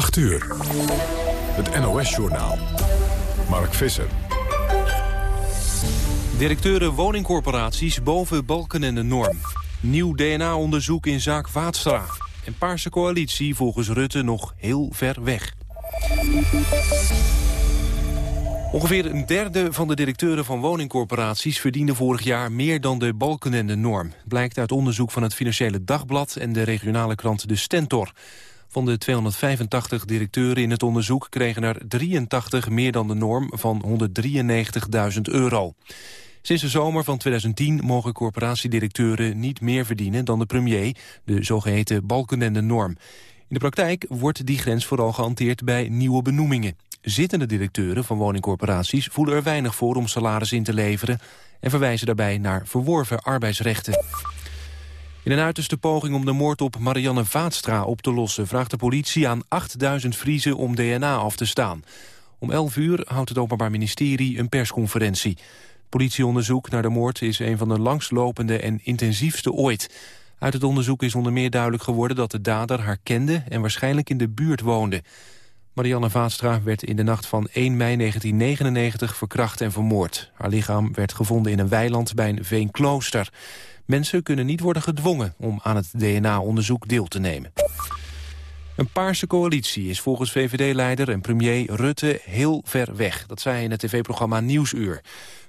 8 uur. Het NOS-journaal. Mark Visser. Directeuren woningcorporaties boven balken en de norm. Nieuw DNA-onderzoek in zaak Vaatstra. En Paarse coalitie volgens Rutte nog heel ver weg. Ongeveer een derde van de directeuren van woningcorporaties verdiende vorig jaar meer dan de balken en de norm. Blijkt uit onderzoek van het Financiële Dagblad en de regionale krant De Stentor. Van de 285 directeuren in het onderzoek kregen er 83 meer dan de norm van 193.000 euro. Sinds de zomer van 2010 mogen corporatiedirecteuren niet meer verdienen dan de premier, de zogeheten balkenende norm. In de praktijk wordt die grens vooral gehanteerd bij nieuwe benoemingen. Zittende directeuren van woningcorporaties voelen er weinig voor om salaris in te leveren en verwijzen daarbij naar verworven arbeidsrechten. In een uiterste poging om de moord op Marianne Vaatstra op te lossen... vraagt de politie aan 8000 Friezen om DNA af te staan. Om 11 uur houdt het Openbaar Ministerie een persconferentie. Politieonderzoek naar de moord is een van de langslopende en intensiefste ooit. Uit het onderzoek is onder meer duidelijk geworden dat de dader haar kende... en waarschijnlijk in de buurt woonde. Marianne Vaatstra werd in de nacht van 1 mei 1999 verkracht en vermoord. Haar lichaam werd gevonden in een weiland bij een veenklooster. Mensen kunnen niet worden gedwongen om aan het DNA-onderzoek deel te nemen. Een paarse coalitie is volgens VVD-leider en premier Rutte heel ver weg. Dat zei hij in het tv-programma Nieuwsuur.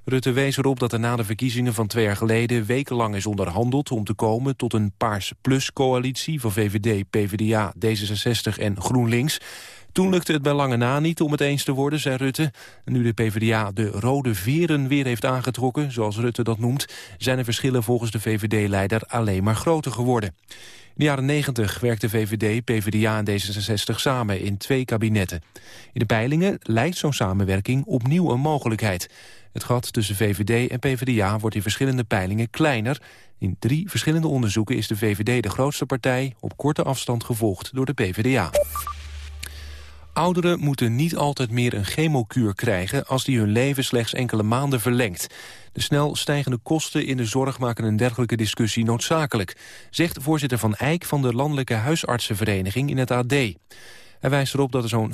Rutte wees erop dat er na de verkiezingen van twee jaar geleden... wekenlang is onderhandeld om te komen tot een Paars Plus-coalitie... van VVD, PvdA, D66 en GroenLinks. Toen lukte het bij lange na niet om het eens te worden, zei Rutte. Nu de PvdA de rode veren weer heeft aangetrokken, zoals Rutte dat noemt... zijn de verschillen volgens de VVD-leider alleen maar groter geworden. In de jaren 90 werkten VVD, PvdA en D66 samen in twee kabinetten. In de peilingen lijkt zo'n samenwerking opnieuw een mogelijkheid. Het gat tussen VVD en PvdA wordt in verschillende peilingen kleiner. In drie verschillende onderzoeken is de VVD de grootste partij... op korte afstand gevolgd door de PvdA. Ouderen moeten niet altijd meer een chemokuur krijgen... als die hun leven slechts enkele maanden verlengt. De snel stijgende kosten in de zorg maken een dergelijke discussie noodzakelijk... zegt voorzitter Van Eyck van de Landelijke Huisartsenvereniging in het AD. Hij wijst erop dat er zo'n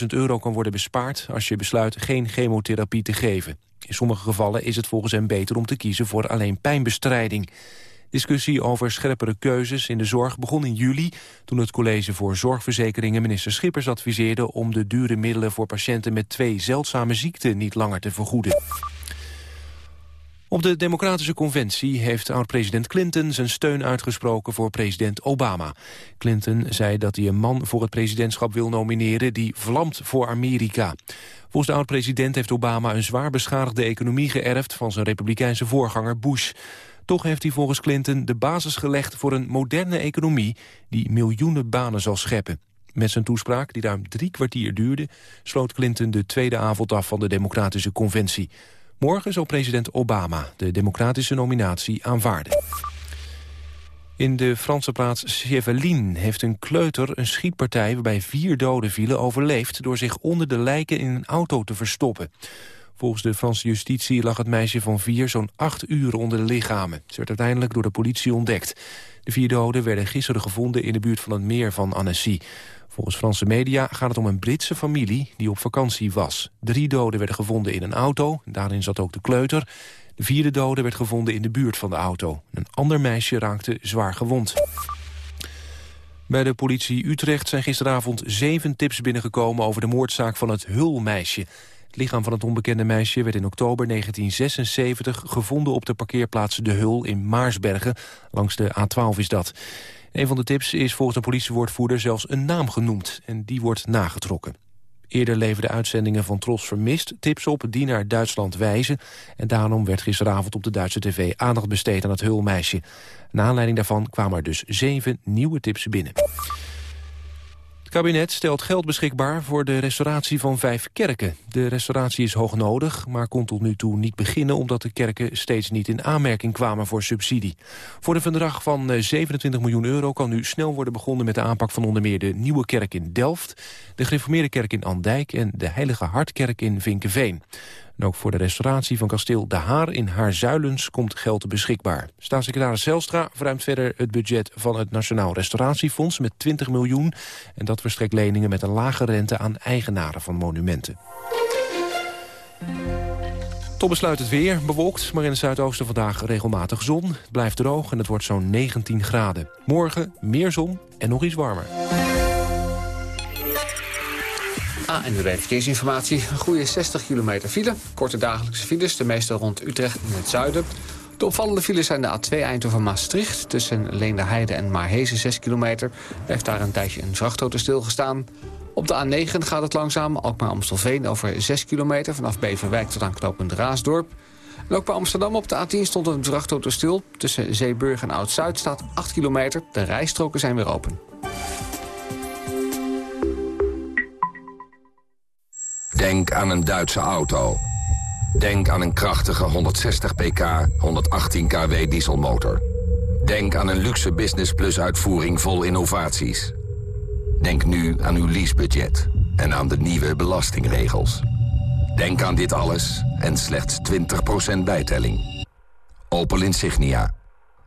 50.000 euro kan worden bespaard... als je besluit geen chemotherapie te geven. In sommige gevallen is het volgens hem beter om te kiezen voor alleen pijnbestrijding. Discussie over scherpere keuzes in de zorg begon in juli... toen het College voor Zorgverzekeringen minister Schippers adviseerde... om de dure middelen voor patiënten met twee zeldzame ziekten niet langer te vergoeden. Op de Democratische Conventie heeft oud-president Clinton zijn steun uitgesproken voor president Obama. Clinton zei dat hij een man voor het presidentschap wil nomineren die vlamt voor Amerika. Volgens de oud-president heeft Obama een zwaar beschadigde economie geërfd van zijn republikeinse voorganger Bush. Toch heeft hij volgens Clinton de basis gelegd voor een moderne economie die miljoenen banen zal scheppen. Met zijn toespraak, die ruim drie kwartier duurde, sloot Clinton de tweede avond af van de Democratische Conventie. Morgen zal president Obama de democratische nominatie aanvaarden. In de Franse plaats Chevelin heeft een kleuter een schietpartij... waarbij vier doden vielen overleefd... door zich onder de lijken in een auto te verstoppen. Volgens de Franse justitie lag het meisje van vier zo'n acht uur onder de lichamen. Ze werd uiteindelijk door de politie ontdekt. De vier doden werden gisteren gevonden in de buurt van het meer van Annecy. Volgens Franse media gaat het om een Britse familie die op vakantie was. Drie doden werden gevonden in een auto, daarin zat ook de kleuter. De vierde dode werd gevonden in de buurt van de auto. Een ander meisje raakte zwaar gewond. Bij de politie Utrecht zijn gisteravond zeven tips binnengekomen... over de moordzaak van het Hulmeisje. Het lichaam van het onbekende meisje werd in oktober 1976... gevonden op de parkeerplaats De Hul in Maarsbergen. Langs de A12 is dat. Een van de tips is volgens een politiewoordvoerder zelfs een naam genoemd. En die wordt nagetrokken. Eerder leverden uitzendingen van Tros Vermist tips op die naar Duitsland wijzen. En daarom werd gisteravond op de Duitse tv aandacht besteed aan het hulmeisje. Na aanleiding daarvan kwamen er dus zeven nieuwe tips binnen. Het kabinet stelt geld beschikbaar voor de restauratie van vijf kerken. De restauratie is hoog nodig, maar kon tot nu toe niet beginnen... omdat de kerken steeds niet in aanmerking kwamen voor subsidie. Voor een verdrag van 27 eh, miljoen euro kan nu snel worden begonnen... met de aanpak van onder meer de Nieuwe Kerk in Delft... de Gereformeerde Kerk in Andijk en de Heilige Hartkerk in Vinkenveen. En ook voor de restauratie van kasteel De Haar in Haarzuilens komt geld beschikbaar. Staatssecretaris Zelstra verruimt verder het budget van het Nationaal Restauratiefonds met 20 miljoen. En dat verstrekt leningen met een lage rente aan eigenaren van monumenten. Tot besluit het weer, bewolkt, maar in het zuidoosten vandaag regelmatig zon. Het blijft droog en het wordt zo'n 19 graden. Morgen meer zon en nog iets warmer. De verkeersinformatie. Een goede 60 kilometer file. Korte dagelijkse files, de meeste rond Utrecht in het zuiden. De opvallende files zijn de A2 Eindhoven-Maastricht... tussen Leenderheide en Maarhezen 6 kilometer. Heeft daar een tijdje een vrachtauto stilgestaan. Op de A9 gaat het langzaam, Alkmaar-Amstelveen... over 6 kilometer vanaf Beverwijk tot aan knooppunt Raasdorp. En ook bij Amsterdam op de A10 stond een vrachtauto stil. Tussen Zeeburg en Oud-Zuid staat 8 kilometer. De rijstroken zijn weer open. Denk aan een Duitse auto. Denk aan een krachtige 160 pk, 118 kW dieselmotor. Denk aan een luxe Business Plus uitvoering vol innovaties. Denk nu aan uw leasebudget en aan de nieuwe belastingregels. Denk aan dit alles en slechts 20% bijtelling. Opel Insignia.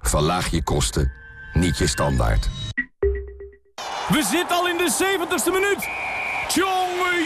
Verlaag je kosten, niet je standaard. We zitten al in de 70ste minuut. Jongen,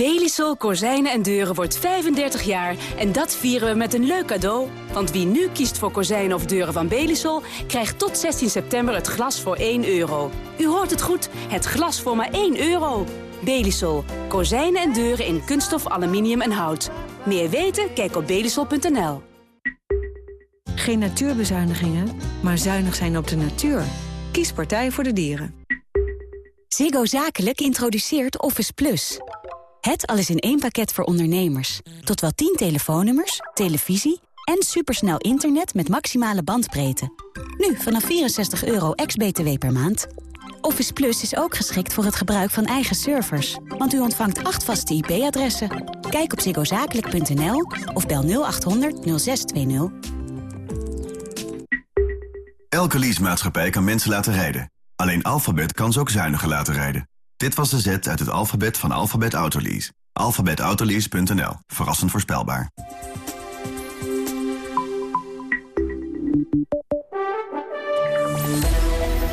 Belisol Kozijnen en Deuren wordt 35 jaar en dat vieren we met een leuk cadeau. Want wie nu kiest voor kozijnen of deuren van Belisol... krijgt tot 16 september het glas voor 1 euro. U hoort het goed, het glas voor maar 1 euro. Belisol. Kozijnen en deuren in kunststof, aluminium en hout. Meer weten? Kijk op belisol.nl. Geen natuurbezuinigingen, maar zuinig zijn op de natuur. Kies Partij voor de Dieren. Ziggo Zakelijk introduceert Office Plus... Het alles in één pakket voor ondernemers. Tot wel 10 telefoonnummers, televisie en supersnel internet met maximale bandbreedte. Nu vanaf 64 euro ex-BTW per maand. Office Plus is ook geschikt voor het gebruik van eigen servers. Want u ontvangt acht vaste IP-adressen. Kijk op ziggozakelijk.nl of bel 0800 0620. Elke leasemaatschappij kan mensen laten rijden. Alleen Alphabet kan ze ook zuiniger laten rijden. Dit was de Z uit het alfabet van Alphabet Autolease. Alphabetautolease.nl. Verrassend voorspelbaar.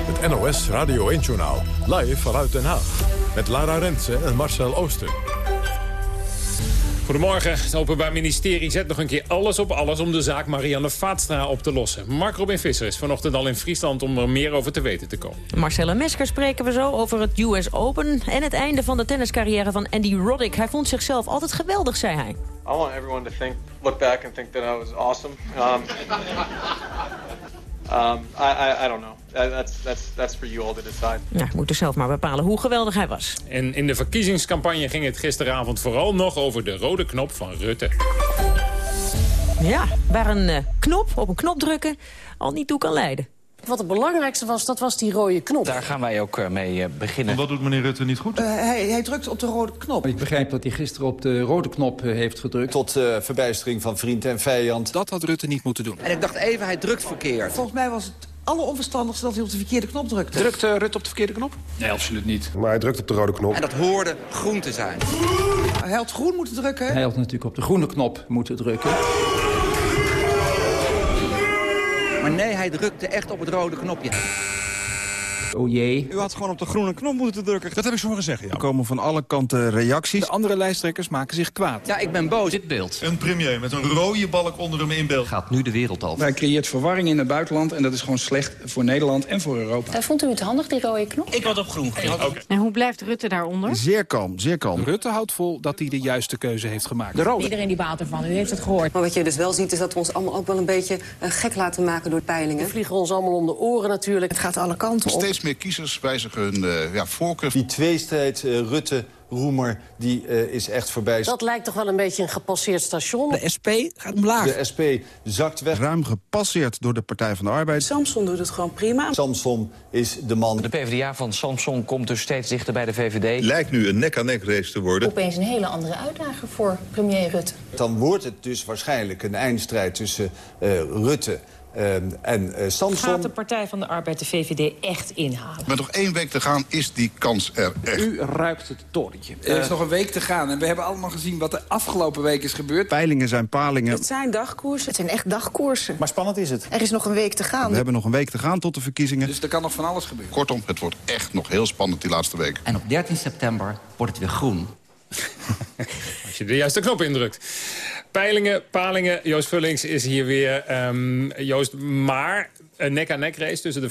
Het NOS Radio 1-journaal. Live vanuit Den Haag. Met Lara Rensen en Marcel Ooster. Goedemorgen. Het Openbaar Ministerie zet nog een keer alles op alles... om de zaak Marianne Vaatstra op te lossen. Mark Robin Visser is vanochtend al in Friesland om er meer over te weten te komen. Marcella Mesker spreken we zo over het US Open... en het einde van de tenniscarrière van Andy Roddick. Hij vond zichzelf altijd geweldig, zei hij. I want everyone to think, look back and think that I was awesome. Um, um, I, I, I don't know. That's, that's, that's for you all to decide. Ja, moet dus zelf maar bepalen hoe geweldig hij was. En in de verkiezingscampagne ging het gisteravond vooral nog over de rode knop van Rutte. Ja, waar een uh, knop op een knop drukken al niet toe kan leiden. Wat het belangrijkste was, dat was die rode knop. Daar gaan wij ook uh, mee uh, beginnen. En wat doet meneer Rutte niet goed? Uh, hij, hij, drukt op de rode knop. Ik begrijp dat hij gisteren op de rode knop heeft gedrukt. Tot verbijstering van vriend en vijand. Dat had Rutte niet moeten doen. En ik dacht even, hij drukt verkeerd. Volgens mij was het alleronverstandigste dat hij op de verkeerde knop drukte. Drukt Rutte op de verkeerde knop? Nee, absoluut niet. Maar hij drukt op de rode knop. En dat hoorde groen te zijn. Hij had groen moeten drukken. Hij had natuurlijk op de groene knop moeten drukken. Maar nee, hij drukte echt op het rode knopje. Oh jee. U had gewoon op de groene knop moeten drukken. Dat heb ik zo zeggen, ja. Er komen van alle kanten reacties. De andere lijsttrekkers maken zich kwaad. Ja, ik ben boos. Dit beeld. Een premier met een rode balk onder hem in beeld. Gaat nu de wereld over. Hij creëert verwarring in het buitenland en dat is gewoon slecht voor Nederland en voor Europa. Uh, vond u het handig, die rode knop? Ik had op groen okay. En hoe blijft Rutte daaronder? Zeer kalm, zeer kalm. Rutte houdt vol dat hij de juiste keuze heeft gemaakt. De rode. Iedereen die baat ervan, u heeft het gehoord. Maar wat je dus wel ziet is dat we ons allemaal ook wel een beetje uh, gek laten maken door peilingen. We vliegen ons allemaal om de oren natuurlijk. Het gaat alle kanten op. Steeds meer kiezers wijzigen hun uh, ja, voorkeur. Die tweestrijd Rutte Roemer die eh, is echt voorbij. Dat lijkt toch wel een beetje een gepasseerd station. De SP gaat omlaag. De SP zakt weg. Ruim gepasseerd door de Partij van de Arbeid. Samson doet het gewoon prima. Samson is de man. De PvdA van Samson komt dus steeds dichter bij de VVD. Lijkt nu een nek-aan-nek race te worden. Opeens een hele andere uitdaging voor premier Rutte. Dan wordt het dus waarschijnlijk een eindstrijd tussen eh, Rutte eh, en eh, Samson. Gaat de Partij van de Arbeid de VVD echt inhalen? Met nog één week te gaan is die kans er echt. U ruikt het torentje. Er is nog een week te gaan en we hebben allemaal gezien wat de afgelopen week is gebeurd. Peilingen zijn palingen. Het zijn dagkoersen. Het zijn echt dagkoersen. Maar spannend is het. Er is nog een week te gaan. We hebben nog een week te gaan tot de verkiezingen. Dus er kan nog van alles gebeuren. Kortom, het wordt echt nog heel spannend die laatste week. En op 13 september wordt het weer groen. Als je de juiste knop indrukt. Peilingen, palingen, Joost Vullings is hier weer. Ehm, Joost, maar een nek-aan-nek race tussen de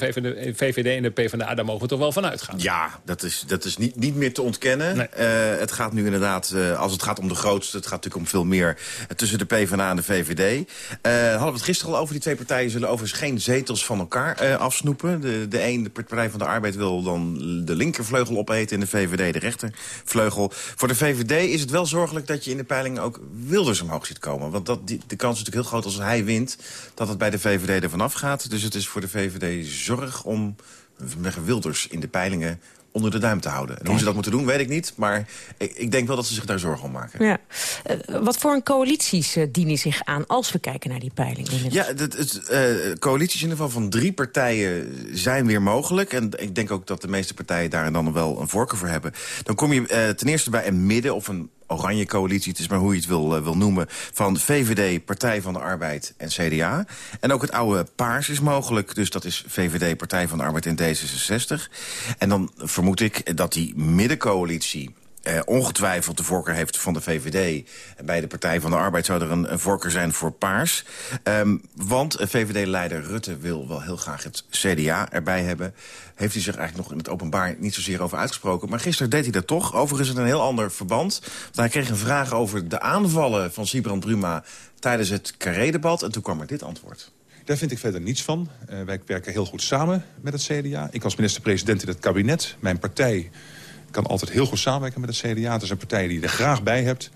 VVD, en de PvdA... daar mogen we toch wel van uitgaan? Ja, dat is, dat is niet, niet meer te ontkennen. Eh, het gaat nu inderdaad, eh, als het gaat om de grootste... het gaat natuurlijk om veel meer eh, tussen de PvdA en de VVD. Hadden we het gisteren al over. Die twee partijen zullen overigens geen zetels van elkaar afsnoepen. De, de een, de Partij van de Arbeid, wil dan de linkervleugel opeten... en de VVD de rechtervleugel. Voor de VVD is het wel zorgelijk dat je in de peilingen ook Wilders omhoog ziet komen. Want dat, die, de kans is natuurlijk heel groot als hij wint... dat het bij de VVD er vanaf gaat. Dus het is voor de VVD zorg om Wilders in de peilingen onder de duim te houden. En hoe ze dat moeten doen, weet ik niet. Maar ik, ik denk wel dat ze zich daar zorgen om maken. Ja. Eh, wat voor een coalities eh, dienen zich aan als we kijken naar die peilingen? Ja, het, het, eh, coalities in ieder geval van drie partijen zijn weer mogelijk. En ik denk ook dat de meeste partijen daar dan wel een voorkeur voor hebben. Dan kom je ten eerste bij een midden of een oranje coalitie, het is maar hoe je het wil, eh, wil noemen... van VVD, Partij van de Arbeid en CDA. En ook het oude paars is mogelijk. Dus dat is VVD, Partij van de Arbeid en D66. En dan vermoed ik dat die middencoalitie... Eh, ongetwijfeld de voorkeur heeft van de VVD. Bij de Partij van de Arbeid zou er een, een voorkeur zijn voor paars. Ehm, want eh, VVD-leider Rutte wil wel heel graag het CDA erbij hebben. Heeft hij zich eigenlijk nog in het openbaar niet zozeer over uitgesproken. Maar gisteren deed hij dat toch. Overigens in een heel ander verband. Want hij kreeg een vraag over de aanvallen van Sibrand Bruma... tijdens het Carré-debat. En toen kwam er dit antwoord. Daar vind ik verder niets van. Uh, wij werken heel goed samen met het CDA. Ik als minister-president in het kabinet. Mijn partij kan altijd heel goed samenwerken met het CDA. Het is een partij die je er graag bij hebt.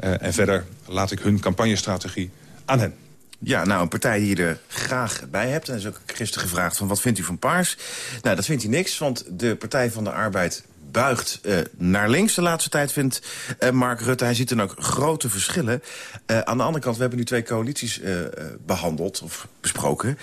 Uh, en verder laat ik hun campagnestrategie aan hen. Ja, nou, een partij die je er graag bij hebt. En is ook gisteren gevraagd van wat vindt u van Paars? Nou, dat vindt hij niks, want de Partij van de Arbeid buigt uh, naar links de laatste tijd, vindt uh, Mark Rutte. Hij ziet dan ook grote verschillen. Aan de andere kant, we hebben nu twee coalities behandeld of besproken.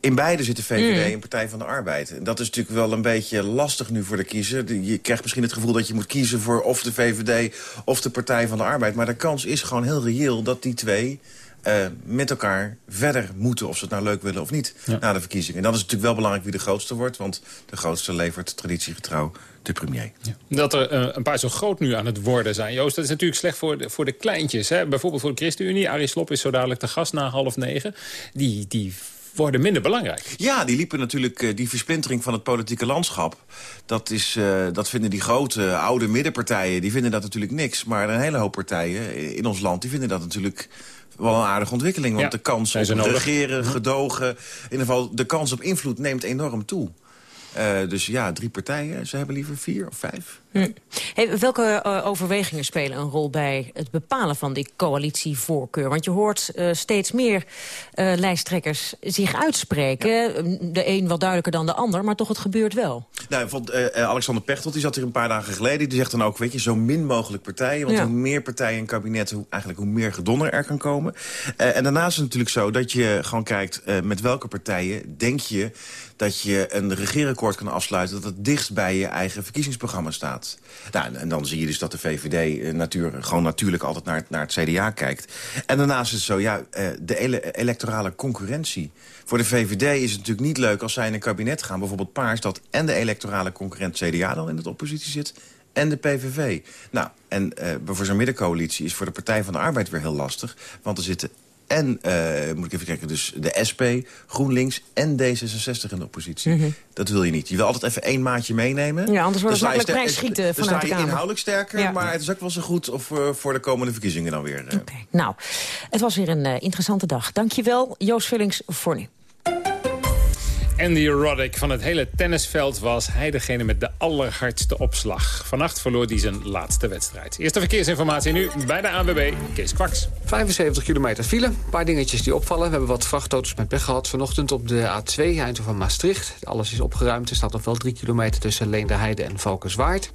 In beide zitten VVD Mm. en Partij van de Arbeid. En dat is natuurlijk wel een beetje lastig nu voor de kiezer. Je krijgt misschien het gevoel dat je moet kiezen voor of de VVD of de Partij van de Arbeid. Maar de kans is gewoon heel reëel dat die twee uh, met elkaar verder moeten... of ze het nou leuk willen of niet, ja. na de verkiezingen. En dan is het natuurlijk wel belangrijk wie de grootste wordt... want de grootste levert traditiegetrouw de premier. Ja. Dat er uh, een paar zo groot nu aan het worden zijn, Joost... dat is natuurlijk slecht voor de, voor de kleintjes. Hè? Bijvoorbeeld voor de ChristenUnie. Arie Slob is zo dadelijk de gast na half negen. Die... die worden minder belangrijk. Ja, die liepen natuurlijk, uh, die versplintering van het politieke landschap. Dat, is, uh, dat vinden die grote, oude middenpartijen, die vinden dat natuurlijk niks. Maar een hele hoop partijen in ons land, die vinden dat natuurlijk wel een aardige ontwikkeling. Want ja, de kans op regeren, gedogen, in ieder geval de kans op invloed neemt enorm toe. Uh, dus ja, drie partijen, ze hebben liever vier of vijf. Hm. Hey, welke uh, overwegingen spelen een rol bij het bepalen van die coalitievoorkeur? Want je hoort uh, steeds meer lijsttrekkers zich uitspreken. Ja. De een wat duidelijker dan de ander, maar toch het gebeurt wel. Nou, vond, Alexander Pechtold die zat hier een paar dagen geleden. Die zegt dan ook, weet je, zo min mogelijk partijen. Want ja. hoe meer partijen in kabinet, hoe, eigenlijk hoe meer gedonder er kan komen. en daarnaast is het natuurlijk zo dat je gewoon kijkt... met welke partijen denk je dat je een regeerakkoord kan afsluiten... dat het dichtst bij je eigen verkiezingsprogramma staat. Nou, en dan zie je dus dat de VVD natuur, gewoon natuurlijk altijd naar, naar het CDA kijkt. En daarnaast is het zo, ja, de ele electorale concurrentie. Voor de VVD is het natuurlijk niet leuk als zij in een kabinet gaan... bijvoorbeeld Paars, dat en de electorale concurrent CDA dan in de oppositie zit... en de PVV. Nou, en uh, voor zo'n middencoalitie is voor de Partij van de Arbeid weer heel lastig... want er zitten en, uh, moet ik even kijken, dus de SP, GroenLinks en D66 in de oppositie. Mm -hmm. Dat wil je niet. Je wil altijd even één maatje meenemen. Ja, anders wordt het makkelijk prijs schieten dan vanuit sta je de inhoudelijk sterker, ja. maar het is ook wel zo goed of, uh, voor de komende verkiezingen dan weer. Uh. Okay. Nou, het was weer een interessante dag. Dankjewel, Joost Vullings, voor nu. Andy Roddick van het hele tennisveld was hij degene met de allerhardste opslag. Vannacht verloor hij zijn laatste wedstrijd. Eerste verkeersinformatie nu bij de ANWB, Kees Kwaks. 75 kilometer file, een paar dingetjes die opvallen. We hebben wat vrachtauto's met pech gehad vanochtend op de A2 Eindhoven-Maastricht. Alles is opgeruimd, er staat nog wel 3 kilometer tussen Leenderheide en Valkenswaard.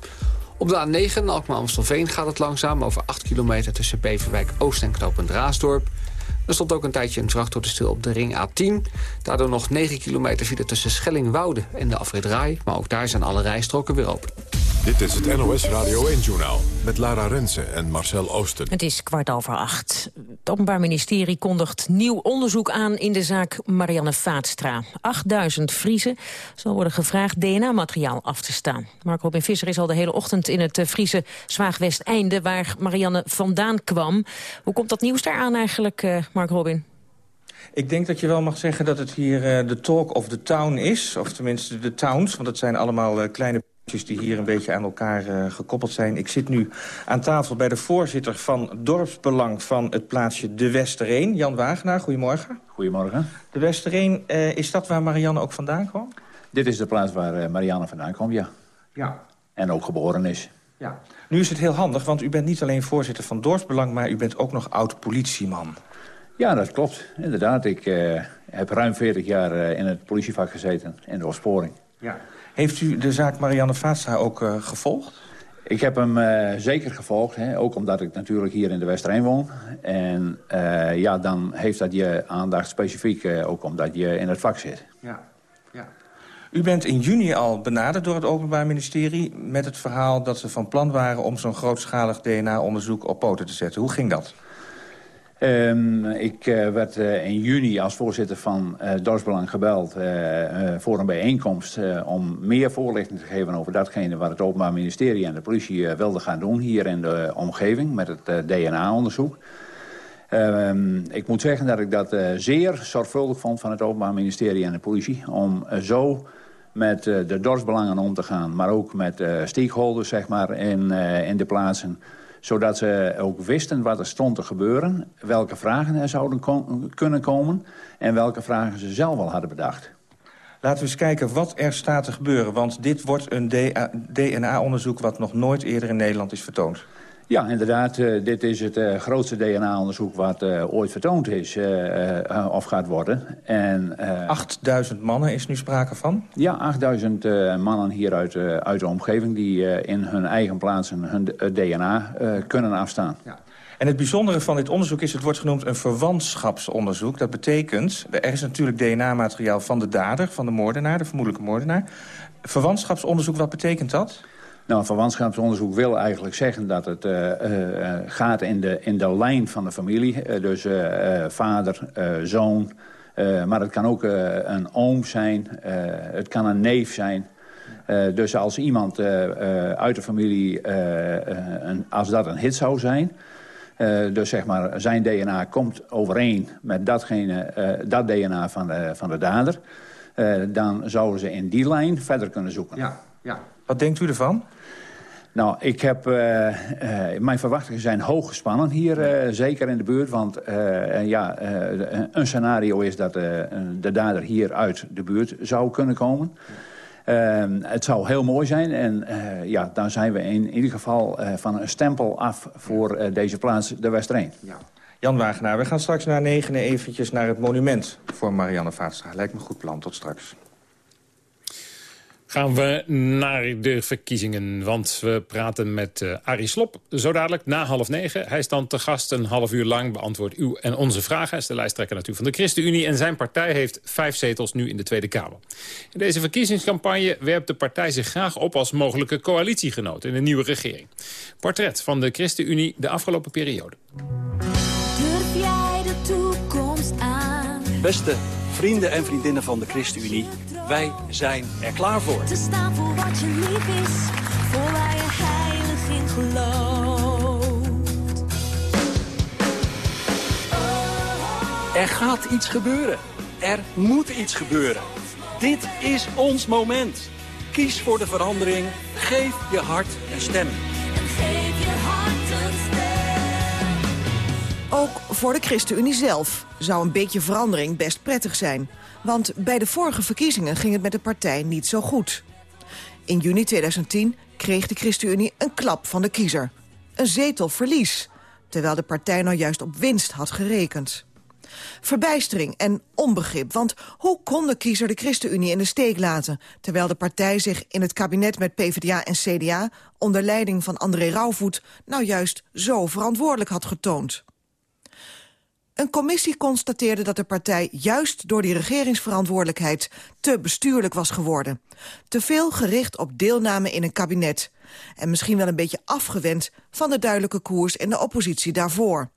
Op de A9, Alkmaar-Amstelveen, gaat het langzaam over 8 kilometer tussen Beverwijk Oost en Knopend Raasdorp. Er stond ook een tijdje een vrachtauto stil op de ring A10. Daardoor nog 9 kilometer file tussen Schellingwoude en de afrit Rai. Maar ook daar zijn alle rijstroken weer open. Dit is het NOS Radio 1-journaal met Lara Rensen en Marcel Oosten. Het is kwart over acht. Het Openbaar Ministerie kondigt nieuw onderzoek aan in de zaak Marianne Vaatstra. 8000 Friese zal worden gevraagd DNA-materiaal af te staan. Mark Robin Visser is al de hele ochtend in het eh, Friese Zwaagwesteinde... waar Marianne vandaan kwam. Hoe komt dat nieuws daar aan eigenlijk, eh, Mark Robin? Ik denk dat je wel mag zeggen dat het hier uh, de talk of the town is. Of tenminste de towns, want het zijn allemaal uh, kleine die hier een beetje aan elkaar uh, gekoppeld zijn. Ik zit nu aan tafel bij de voorzitter van Dorpsbelang van het plaatsje De Westereen. Jan Wagenaar, goedemorgen. Goedemorgen. De Westereen, uh, is dat waar Marianne ook vandaan kwam? Dit is de plaats waar uh, Marianne vandaan kwam, ja. Ja. En ook geboren is. Ja. Nu is het heel handig, want u bent niet alleen voorzitter van Dorpsbelang... maar u bent ook nog oud-politieman. Ja, dat klopt. Inderdaad, ik heb ruim 40 jaar in het politievak gezeten, in de opsporing. Ja. Heeft u de zaak Marianne Vaatstra ook uh, gevolgd? Ik heb hem uh, zeker gevolgd, hè, ook omdat ik natuurlijk hier in de Westerijn woon. En uh, ja, dan heeft dat je aandacht specifiek, ook omdat je in het vak zit. Ja. ja. U bent in juni al benaderd door het Openbaar Ministerie... met het verhaal dat ze van plan waren om zo'n grootschalig DNA-onderzoek op poten te zetten. Hoe ging dat? Um, ik uh, werd uh, in juni als voorzitter van uh, Dorpsbelang gebeld voor een bijeenkomst... om meer voorlichting te geven over datgene wat het Openbaar Ministerie en de politie wilden gaan doen... hier in de omgeving met het DNA-onderzoek. Ehm, ik moet zeggen dat ik dat zeer zorgvuldig vond van het Openbaar Ministerie en de politie... om zo met de dorpsbelangen om te gaan, maar ook met stakeholders zeg maar, in, in de plaatsen zodat ze ook wisten wat er stond te gebeuren... welke vragen er zouden kunnen komen... en welke vragen ze zelf al hadden bedacht. Laten we eens kijken wat er staat te gebeuren. Want dit wordt een DNA-onderzoek wat nog nooit eerder in Nederland is vertoond. Ja, inderdaad. Uh, dit is het uh, grootste DNA-onderzoek wat uh, ooit vertoond is of gaat worden. En, 8000 mannen is nu sprake van? Ja, 8000 mannen hier uit, uit de omgeving die in hun eigen plaatsen hun DNA kunnen afstaan. Ja. En het bijzondere van dit onderzoek is, het wordt genoemd een verwantschapsonderzoek. Dat betekent, er is natuurlijk DNA-materiaal van de dader, van de moordenaar, de vermoedelijke moordenaar. Verwantschapsonderzoek, wat betekent dat? Nou, verwantschapsonderzoek wil eigenlijk zeggen dat het uh, uh, gaat in de, in de lijn van de familie. Dus vader, zoon, maar het kan ook een oom zijn, het kan een neef zijn. dus als iemand uit de familie, als dat een hit zou zijn... dus zeg maar, zijn DNA komt overeen met datgene, dat DNA van de, van de dader... dan zouden ze in die lijn verder kunnen zoeken. Ja, ja. Wat denkt u ervan? Nou, ik heb, uh, uh, mijn verwachtingen zijn hoog gespannen hier, uh, zeker in de buurt. Want ja, een scenario is dat de dader hier uit de buurt zou kunnen komen. het zou heel mooi zijn en ja, dan zijn we in ieder geval van een stempel af voor deze plaats, de Westreen. Ja. Jan Wagenaar, we gaan straks na negenen eventjes naar het monument voor Marianne Vaatstra. Lijkt me een goed plan, tot straks. Gaan we naar de verkiezingen, want we praten met uh, Arie Slop zo dadelijk na half negen. Hij is dan te gast een half uur lang, beantwoordt uw en onze vragen. Hij is de lijsttrekker natuurlijk van de ChristenUnie en zijn partij heeft vijf zetels nu in de Tweede Kamer. In deze verkiezingscampagne werpt de partij zich graag op als mogelijke coalitiegenoot in een nieuwe regering. Portret van de ChristenUnie de afgelopen periode. Durf jij de toekomst aan? Beste vrienden en vriendinnen van de ChristenUnie, wij zijn er klaar voor. Te staan voor wat je lief is, voor waar je heilig in gelooft. Er gaat iets gebeuren. Er moet iets gebeuren. Dit is ons moment. Kies voor de verandering. Geef je hart een stem. Ook voor de ChristenUnie zelf zou een beetje verandering best prettig zijn. Want bij de vorige verkiezingen ging het met de partij niet zo goed. In juni 2010 kreeg de ChristenUnie een klap van de kiezer. Een zetelverlies, terwijl de partij nou juist op winst had gerekend. Verbijstering en onbegrip, want hoe kon de kiezer de ChristenUnie in de steek laten... terwijl de partij zich in het kabinet met PvdA en CDA... onder leiding van André Rauwvoet nou juist zo verantwoordelijk had getoond? Een commissie constateerde dat de partij juist door die regeringsverantwoordelijkheid te bestuurlijk was geworden. Te veel gericht op deelname in een kabinet. En misschien wel een beetje afgewend van de duidelijke koers in de oppositie daarvoor.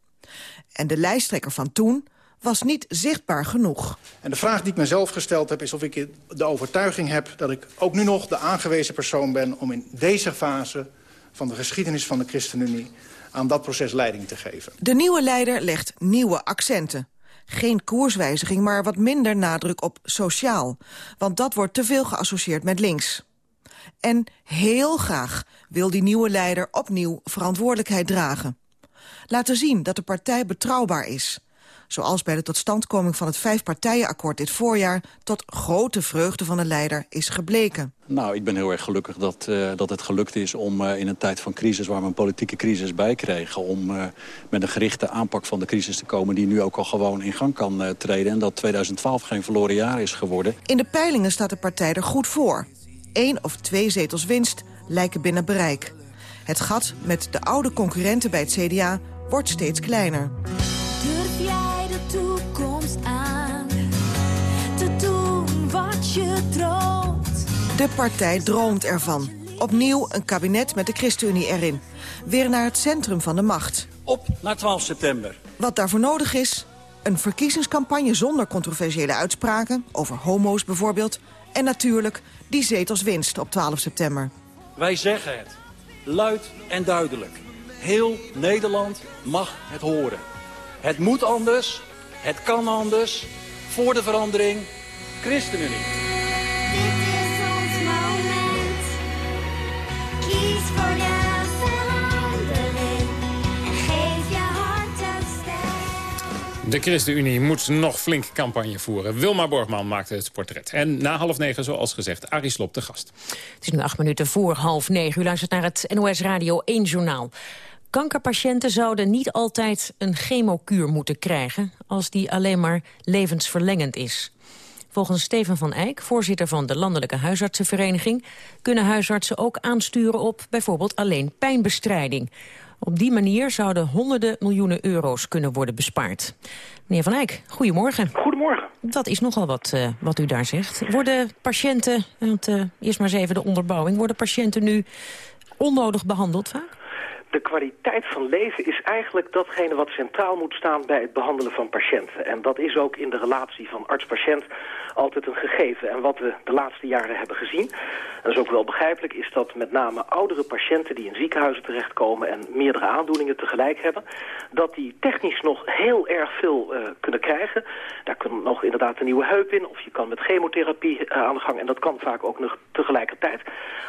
En de lijsttrekker van toen was niet zichtbaar genoeg. En de vraag die ik mezelf gesteld heb is of ik de overtuiging heb... dat ik ook nu nog de aangewezen persoon ben om in deze fase van de geschiedenis van de ChristenUnie aan dat proces leiding te geven. De nieuwe leider legt nieuwe accenten. Geen koerswijziging, maar wat minder nadruk op sociaal. Want dat wordt te veel geassocieerd met links. En heel graag wil die nieuwe leider opnieuw verantwoordelijkheid dragen. Laten zien dat de partij betrouwbaar is. Zoals bij de totstandkoming van het vijfpartijenakkoord dit voorjaar... tot grote vreugde van de leider is gebleken. Nou, ik ben heel erg gelukkig dat, uh, dat het gelukt is om uh, in een tijd van crisis... waar we een politieke crisis bij kregen... om uh, met een gerichte aanpak van de crisis te komen... die nu ook al gewoon in gang kan treden. En dat 2012 geen verloren jaar is geworden. In de peilingen staat de partij er goed voor. Eén of twee zetels winst lijken binnen bereik. Het gat met de oude concurrenten bij het CDA wordt steeds kleiner. De partij droomt ervan. Opnieuw een kabinet met de ChristenUnie erin. Weer naar het centrum van de macht. Op naar 12 september. Wat daarvoor nodig is? Een verkiezingscampagne zonder controversiële uitspraken... over homo's bijvoorbeeld. En natuurlijk die zetels winst op 12 september. Wij zeggen het. Luid en duidelijk. Heel Nederland mag het horen. Het moet anders, het kan anders, voor de verandering, ChristenUnie. De ChristenUnie moet nog flink campagne voeren. Wilma Borgman maakte het portret. En na half negen, zoals gezegd, Arie Slob de gast. Het is nu acht minuten voor half negen. U luistert naar het NOS Radio 1 Journaal. Kankerpatiënten zouden niet altijd een chemokuur moeten krijgen... als die alleen maar levensverlengend is. Volgens Steven van Eyck, voorzitter van de Landelijke Huisartsenvereniging... kunnen huisartsen ook aansturen op bijvoorbeeld alleen pijnbestrijding. Op die manier zouden honderden miljoenen euro's kunnen worden bespaard. Meneer Van Eyck, goedemorgen. Goedemorgen. Dat is nogal wat, uh, wat u daar zegt. Worden patiënten, want uh, eerst maar eens even de onderbouwing... worden patiënten nu onnodig behandeld vaak? De kwaliteit van leven is eigenlijk datgene wat centraal moet staan bij het behandelen van patiënten. En dat is ook in de relatie van arts-patiënt altijd een gegeven. En wat we de laatste jaren hebben gezien, en dat is ook wel begrijpelijk, is dat met name oudere patiënten die in ziekenhuizen terechtkomen en meerdere aandoeningen tegelijk hebben, dat die technisch nog heel erg veel uh, kunnen krijgen. Daar kan nog inderdaad een nieuwe heup in, of je kan met chemotherapie uh, aan de gang, en dat kan vaak ook nog tegelijkertijd.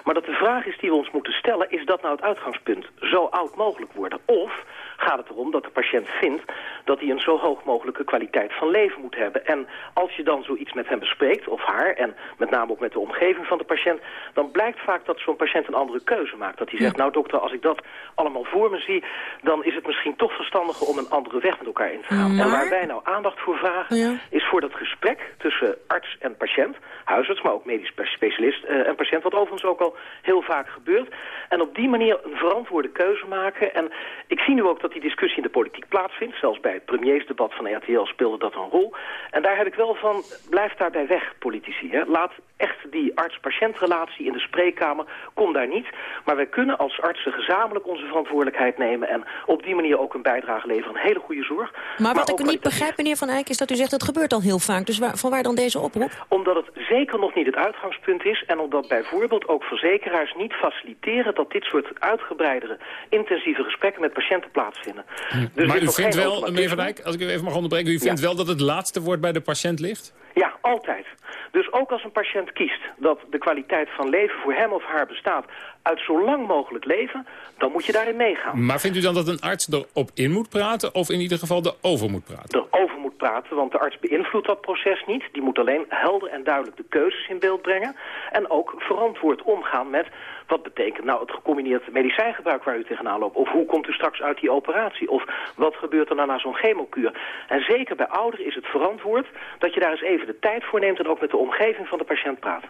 Maar dat de vraag is die we ons moeten stellen, is dat nou het uitgangspunt? Zo oud mogelijk worden? Of gaat het erom dat de patiënt vindt dat hij een zo hoog mogelijke kwaliteit van leven moet hebben. En als je dan zoiets met hem bespreekt, of haar, en met name ook met de omgeving van de patiënt, dan blijkt vaak dat zo'n patiënt een andere keuze maakt. Dat hij zegt, nou dokter, als ik dat allemaal voor me zie, dan is het misschien toch verstandiger om een andere weg met elkaar in te gaan. Maar... En waar wij nou aandacht voor vragen, ja. is voor dat gesprek tussen arts en patiënt, huisarts, maar ook medisch specialist uh, en patiënt, wat overigens ook al heel vaak gebeurt. En op die manier een verantwoorde keuze maken. En ik zie nu ook dat die discussie in de politiek plaatsvindt. Zelfs bij het premiersdebat van RTL speelde dat een rol. En daar heb ik wel van, blijf daarbij weg, politici. Hè. Laat echt die arts-patiëntrelatie in de spreekkamer, kom daar niet. Maar wij kunnen als artsen gezamenlijk onze verantwoordelijkheid nemen... en op die manier ook een bijdrage leveren aan hele goede zorg. Maar wat maar ik niet begrijp, meneer Van Eyck, is dat u zegt... dat gebeurt al heel vaak. Dus waar, van waar dan deze oproep? Omdat het zeker nog niet het uitgangspunt is... en omdat bijvoorbeeld ook verzekeraars niet faciliteren... dat dit soort uitgebreidere, intensieve gesprekken met patiënten plaatsvinden plaatsvinden. Dus maar u vindt wel, meneer Van. Dijk, als ik u even mag onderbreken... u vindt wel dat het laatste woord bij de patiënt ligt? Ja, altijd. Dus ook als een patiënt kiest dat de kwaliteit van leven voor hem of haar bestaat uit zo lang mogelijk leven, dan moet je daarin meegaan. Maar vindt u dan dat een arts erop in moet praten... of in ieder geval erover moet praten? erover moet praten, want de arts beïnvloedt dat proces niet. Die moet alleen helder en duidelijk de keuzes in beeld brengen. En ook verantwoord omgaan met wat betekent nou het gecombineerd medicijngebruik waar u tegenaan loopt. Of hoe komt u straks uit die operatie? Of wat gebeurt er nou na zo'n chemokuur? En zeker bij ouderen is het verantwoord dat je daar eens even de tijd voor neemt... en ook met de omgeving van de patiënt praat.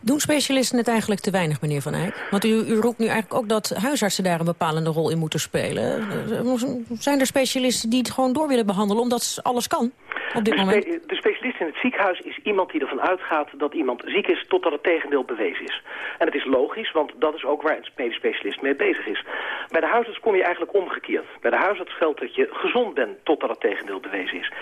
Doen specialisten het eigenlijk te weinig, meneer Van Eyck? Want u, u roept nu eigenlijk ook dat huisartsen daar een bepalende rol in moeten spelen. Eh, Zijn er specialisten die het gewoon door willen behandelen omdat alles kan op dit de, moment? spe- de specialist in het ziekenhuis is iemand die ervan uitgaat dat iemand ziek is totdat het tegendeel bewezen is. En het is logisch, want dat is ook waar een medisch specialist mee bezig is. Bij de huisarts kom je eigenlijk omgekeerd. Bij de huisarts geldt dat je gezond bent totdat het tegendeel bewezen is.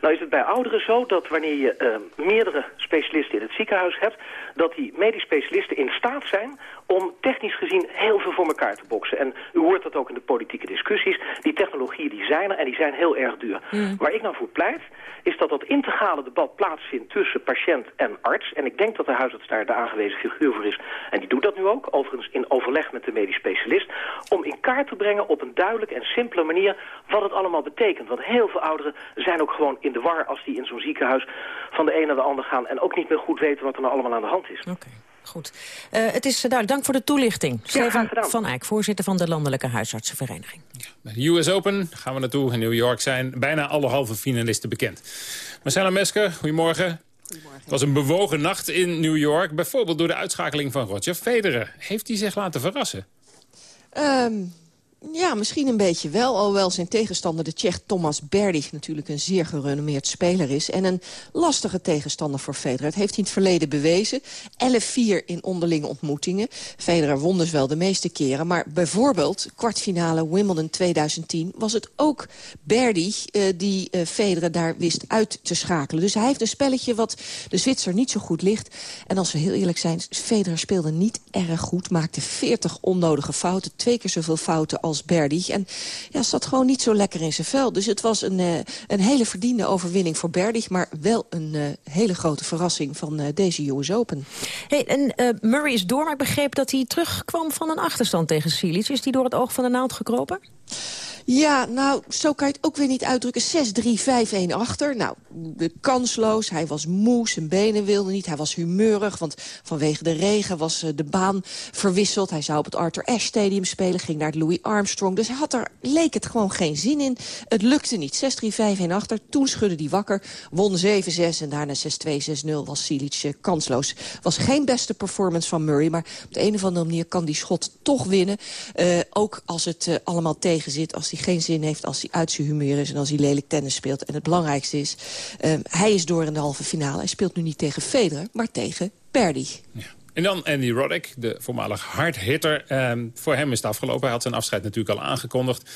Nou is het bij ouderen zo dat wanneer je eh, meerdere specialisten in het ziekenhuis hebt, dat die medisch specialisten in staat zijn om technisch gezien heel veel voor elkaar te boksen. En u hoort dat ook in de politieke discussies. Die technologieën die zijn er en die zijn heel erg duur. Waar ik nou voor pleit, is dat dat integrale debat plaatsvindt tussen patiënt en arts. En ik denk dat de huisarts daar de aangewezen figuur voor is. En die doet dat nu ook, overigens in overleg met de medisch specialist. Om in kaart te brengen op een duidelijke en simpele manier wat het allemaal betekent. Want heel veel ouderen zijn ook gewoon in de war als die in zo'n ziekenhuis van de een naar de ander gaan. En ook niet meer goed weten wat er nou allemaal aan de hand is. Goed. Eh, het is eh, duidelijk. Dank voor de toelichting. Stefan van Eyck, voorzitter van de Landelijke Huisartsenvereniging. Bij de US Open gaan we naartoe. In New York zijn bijna alle halve finalisten bekend. Marcella Mesker, goedemorgen. Het was een bewogen nacht in New York. Bijvoorbeeld door de uitschakeling van Roger Federer. Heeft hij zich laten verrassen? Ehm, ja, misschien een beetje wel. Alhoewel zijn tegenstander, de Tsjech Thomas Berdych... natuurlijk een zeer gerenommeerd speler is. En een lastige tegenstander voor Federer. Het heeft hij in het verleden bewezen. 11-4 in onderlinge ontmoetingen. Federer won dus wel de meeste keren. Maar bijvoorbeeld, kwartfinale Wimbledon 2010... was het ook Berdych eh, die eh, Federer daar wist uit te schakelen. Dus hij heeft een spelletje wat de Zwitser niet zo goed ligt. En als we heel eerlijk zijn, Federer speelde niet erg goed. Maakte 40 onnodige fouten. Twee keer zoveel fouten als Berdych. En ja, zat gewoon niet zo lekker in zijn vel. Dus het was een, eh, een hele verdiende overwinning voor Berdych. Maar wel een eh, hele grote verrassing van eh, deze US Open. Hey, en Murray is door, maar ik begreep dat hij terugkwam van een achterstand tegen Silic. Is hij door het oog van de naald gekropen? Ja, nou, zo kan je het ook weer niet uitdrukken. 6-3-5-1 achter. Nou, kansloos. Hij was moe, zijn benen wilden niet. Hij was humeurig, want vanwege de regen was eh, de baan verwisseld. Hij zou op het Arthur Ashe Stadium spelen, ging naar het Louis Armstrong. Dus hij had er, leek het gewoon geen zin in. Het lukte niet. 6-3-5-1 achter. Toen schudde hij wakker, won 7-6 en daarna 6-2-6-0 was Silic eh, kansloos. Was geen beste performance van Murray, maar op de een of andere manier kan die schot toch winnen. Eh, ook als het allemaal tegen zit, als geen zin heeft, als hij uit zijn humeur is en als hij lelijk tennis speelt. En het belangrijkste is, eh, hij is door in de halve finale. Hij speelt nu niet tegen Federer, maar tegen Berdych. En dan Andy Roddick, de voormalig hardhitter. Ehm, voor hem is het afgelopen. Hij had zijn afscheid natuurlijk al aangekondigd.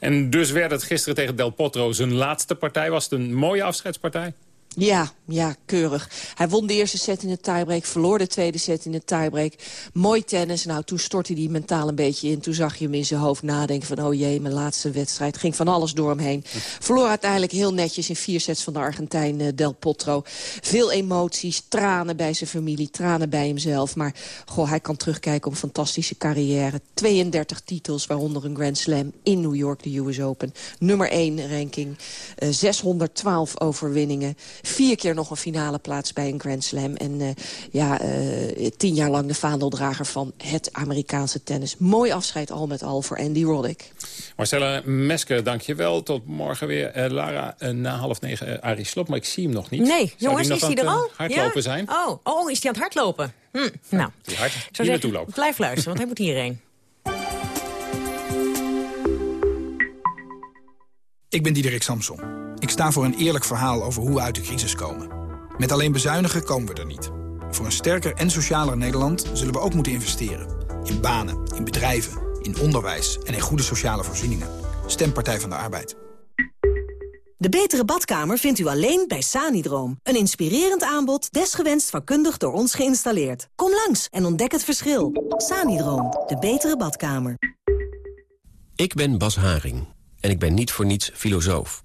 En dus werd het gisteren tegen Del Potro zijn laatste partij. Was het een mooie afscheidspartij? Ja, ja, keurig. Hij won de eerste set in de tiebreak, verloor de tweede set in de tiebreak. Mooi tennis. Nou, toen stortte hij mentaal een beetje in. Toen zag je hem in zijn hoofd nadenken van... oh jee, mijn laatste wedstrijd. Ging van alles door hem heen. Verloor uiteindelijk heel netjes in vier sets van de Argentijn eh, Del Potro. Veel emoties, tranen bij zijn familie, tranen bij hemzelf. Maar goh, hij kan terugkijken op een fantastische carrière. 32 titels, waaronder een Grand Slam in New York, de US Open. Nummer 1 ranking, eh, 612 overwinningen. Vier keer nog een finale plaats bij een Grand Slam. En eh, ja, eh, tien jaar lang de vaandeldrager van het Amerikaanse tennis. Mooi afscheid al met al voor Andy Roddick. Marcella Mesker, dankjewel. Tot morgen weer. Eh, Lara, na half negen uh, Arie Slob, maar ik zie hem nog niet. Nee, Zou jongens, is hij er aan al? het, hardlopen ja? zijn? Oh, oh, is hij aan het hardlopen? Hm, nou, Die hard hier naartoe lopen. blijf luisteren, want hij moet hierheen. Ik ben Diederik Samson. Ik sta voor een eerlijk verhaal over hoe we uit de crisis komen. Met alleen bezuinigen komen we er niet. Voor een sterker en socialer Nederland zullen we ook moeten investeren. In banen, in bedrijven, in onderwijs en in goede sociale voorzieningen. Stem Partij van de Arbeid. De betere badkamer vindt u alleen bij Sanidroom. Een inspirerend aanbod, desgewenst vakkundig door ons geïnstalleerd. Kom langs en ontdek het verschil. Sanidroom, de betere badkamer. Ik ben Bas Haring. en ik ben niet voor niets filosoof.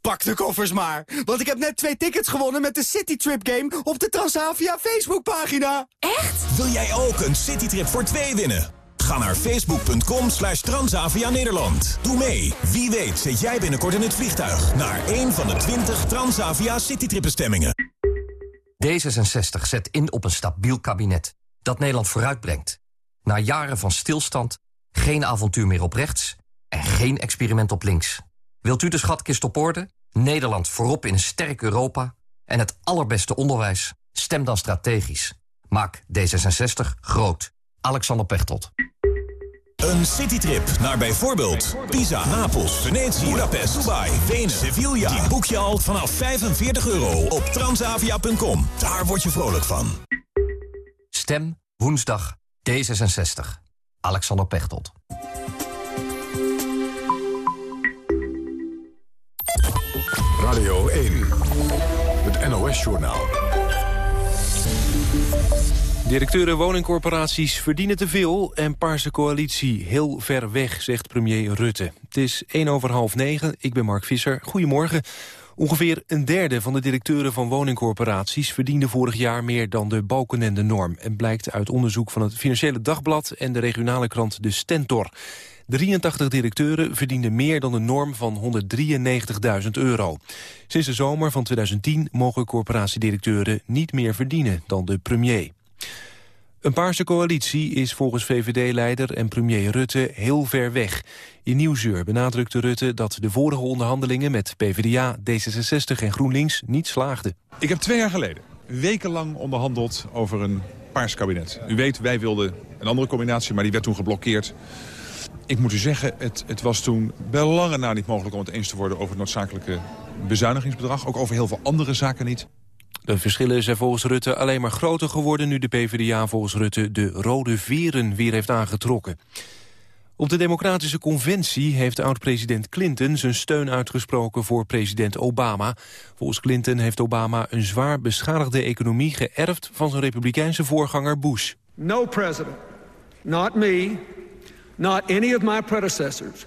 Pak de koffers maar, want ik heb net twee tickets gewonnen met de Citytrip Game op de Transavia Facebookpagina. Echt? Wil jij ook een citytrip voor twee winnen? Ga naar facebook.com slash Transavia Nederland. Doe mee. Wie weet zit jij binnenkort in het vliegtuig... naar een van de 20 Transavia Citytripbestemmingen. D66 zet in op een stabiel kabinet dat Nederland vooruitbrengt. Na jaren van stilstand, geen avontuur meer op rechts... en geen experiment op links. Wilt u de schatkist op orde? Nederland voorop in een sterk Europa... en het allerbeste onderwijs? Stem dan strategisch. Maak D66 groot. Alexander Pechtold. Een citytrip naar bijvoorbeeld Pisa, Napels, Venetië, Budapest, Dubai, Wenen, Sevilla. Die boek je al vanaf 45 euro op transavia.com. Daar word je vrolijk van. Stem woensdag D66. Alexander Pechtold. Radio 1. Het NOS-journaal. Directeuren woningcorporaties verdienen te veel en Paarse coalitie heel ver weg, zegt premier Rutte. Het is 1 over half negen, ik ben Mark Visser. Goedemorgen. Ongeveer een derde van de directeuren van woningcorporaties... verdiende vorig jaar meer dan de balkenende norm. En blijkt uit onderzoek van het Financiële Dagblad... en de regionale krant De Stentor. 83 directeuren verdienden meer dan de norm van 193.000 euro. Sinds de zomer van 2010 mogen corporatiedirecteuren niet meer verdienen dan de premier. Een paarse coalitie is volgens VVD-leider en premier Rutte heel ver weg. In Nieuwsuur benadrukte Rutte dat de vorige onderhandelingen met PvdA, D66 en GroenLinks niet slaagden. Ik heb twee jaar geleden wekenlang onderhandeld over een paars kabinet. U weet, wij wilden een andere combinatie, maar die werd toen geblokkeerd. Ik moet u zeggen, het, het was toen bij lange na niet mogelijk om het eens te worden over het noodzakelijke bezuinigingsbedrag. Ook over heel veel andere zaken niet. De verschillen zijn volgens Rutte alleen maar groter geworden... nu de PvdA volgens Rutte de rode veren weer heeft aangetrokken. Op de Democratische Conventie heeft oud-president Clinton... zijn steun uitgesproken voor president Obama. Volgens Clinton heeft Obama een zwaar beschadigde economie... geërfd van zijn republikeinse voorganger Bush. No president, not me, not any of my predecessors...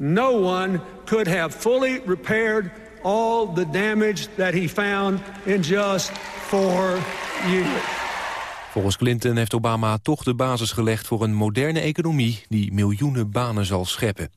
no one could have fully repaired all the damage that he found in just four years. Volgens Clinton heeft Obama toch de basis gelegd voor een moderne economie die miljoenen banen zal scheppen.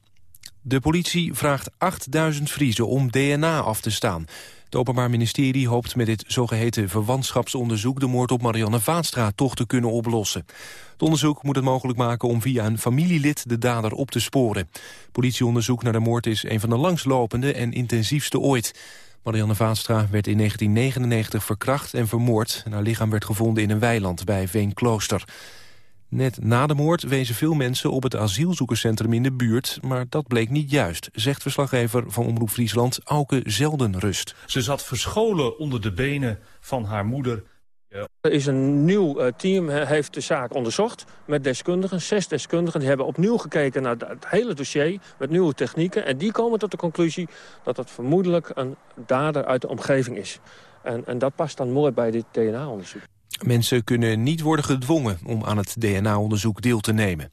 De politie vraagt 8000 Friezen om DNA af te staan. Het Openbaar Ministerie hoopt met dit zogeheten verwantschapsonderzoek... de moord op Marianne Vaatstra toch te kunnen oplossen. Het onderzoek moet het mogelijk maken om via een familielid de dader op te sporen. Politieonderzoek naar de moord is een van de langslopende en intensiefste ooit. Marianne Vaatstra werd in 1999 verkracht en vermoord... en haar lichaam werd gevonden in een weiland bij Veenklooster. Net na de moord wezen veel mensen op het asielzoekerscentrum in de buurt... maar dat bleek niet juist, zegt verslaggever van Omroep Friesland Auke Zeldenrust. Ze zat verscholen onder de benen van haar moeder. Er is een nieuw uh, team, heeft de zaak onderzocht met deskundigen. Zes deskundigen die hebben opnieuw gekeken naar het hele dossier met nieuwe technieken. En die komen tot de conclusie dat het vermoedelijk een dader uit de omgeving is. En, en dat past dan mooi bij dit DNA-onderzoek. Mensen kunnen niet worden gedwongen om aan het DNA-onderzoek deel te nemen.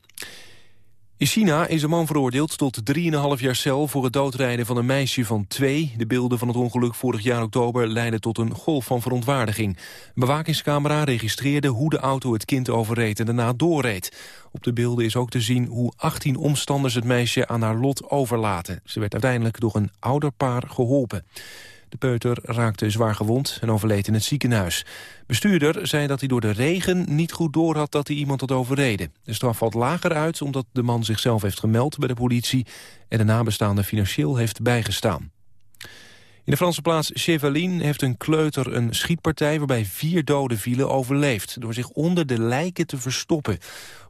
In China is een man veroordeeld tot 3,5 jaar cel voor het doodrijden van een meisje van twee. De beelden van het ongeluk vorig jaar oktober leidden tot een golf van verontwaardiging. Een bewakingscamera registreerde hoe de auto het kind overreed en daarna doorreed. Op de beelden is ook te zien hoe 18 omstanders het meisje aan haar lot overlaten. Ze werd uiteindelijk door een ouder paar geholpen. De peuter raakte zwaar gewond en overleed in het ziekenhuis. Bestuurder zei dat hij door de regen niet goed doorhad dat hij iemand had overreden. De straf valt lager uit omdat de man zichzelf heeft gemeld bij de politie... en de nabestaande financieel heeft bijgestaan. In de Franse plaats Chevaline heeft een kleuter een schietpartij... waarbij vier doden vielen overleefd... door zich onder de lijken te verstoppen.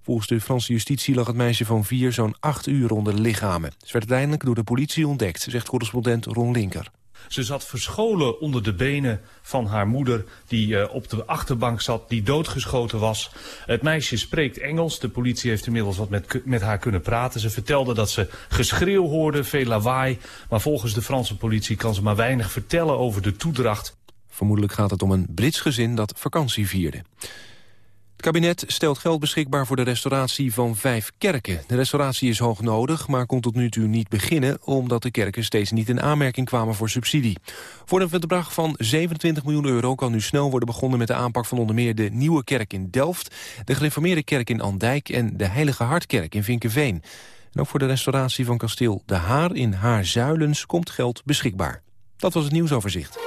Volgens de Franse justitie lag het meisje van vier zo'n acht uur onder de lichamen. Ze werd uiteindelijk door de politie ontdekt, zegt correspondent Ron Linker. Ze zat verscholen onder de benen van haar moeder die uh, op de achterbank zat, die doodgeschoten was. Het meisje spreekt Engels. De politie heeft inmiddels wat met, met haar kunnen praten. Ze vertelde dat ze geschreeuw hoorde, veel lawaai. Maar volgens de Franse politie kan ze maar weinig vertellen over de toedracht. Vermoedelijk gaat het om een Brits gezin dat vakantie vierde. Het kabinet stelt geld beschikbaar voor de restauratie van vijf kerken. De restauratie is hoog nodig, maar kon tot nu toe niet beginnen... omdat de kerken steeds niet in aanmerking kwamen voor subsidie. Voor een bedrag van 27 miljoen euro kan nu snel worden begonnen... met de aanpak van onder meer de Nieuwe Kerk in Delft... de Gereformeerde Kerk in Andijk en de Heilige Hartkerk in Vinkenveen. En ook voor de restauratie van kasteel De Haar in Haarzuilens komt geld beschikbaar. Dat was het nieuwsoverzicht.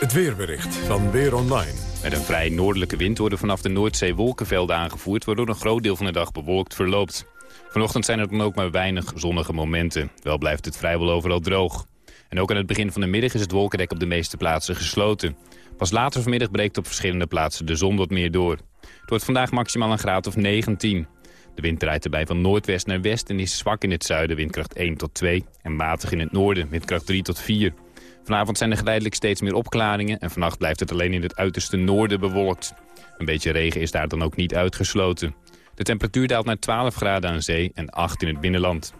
Het weerbericht van Weer Online. Met een vrij noordelijke wind worden vanaf de Noordzee wolkenvelden aangevoerd... waardoor een groot deel van de dag bewolkt verloopt. Vanochtend zijn er dan ook maar weinig zonnige momenten. Wel blijft het vrijwel overal droog. En ook aan het begin van de middag is het wolkendek op de meeste plaatsen gesloten. Pas later vanmiddag breekt op verschillende plaatsen de zon wat meer door. Het wordt vandaag maximaal een graad of 19. De wind draait erbij van noordwest naar west en is zwak in het zuiden, windkracht 1 tot 2. En matig in het noorden, windkracht 3 tot 4. Vanavond zijn er geleidelijk steeds meer opklaringen... en vannacht blijft het alleen in het uiterste noorden bewolkt. Een beetje regen is daar dan ook niet uitgesloten. De temperatuur daalt naar 12 graden aan zee en 8 in het binnenland.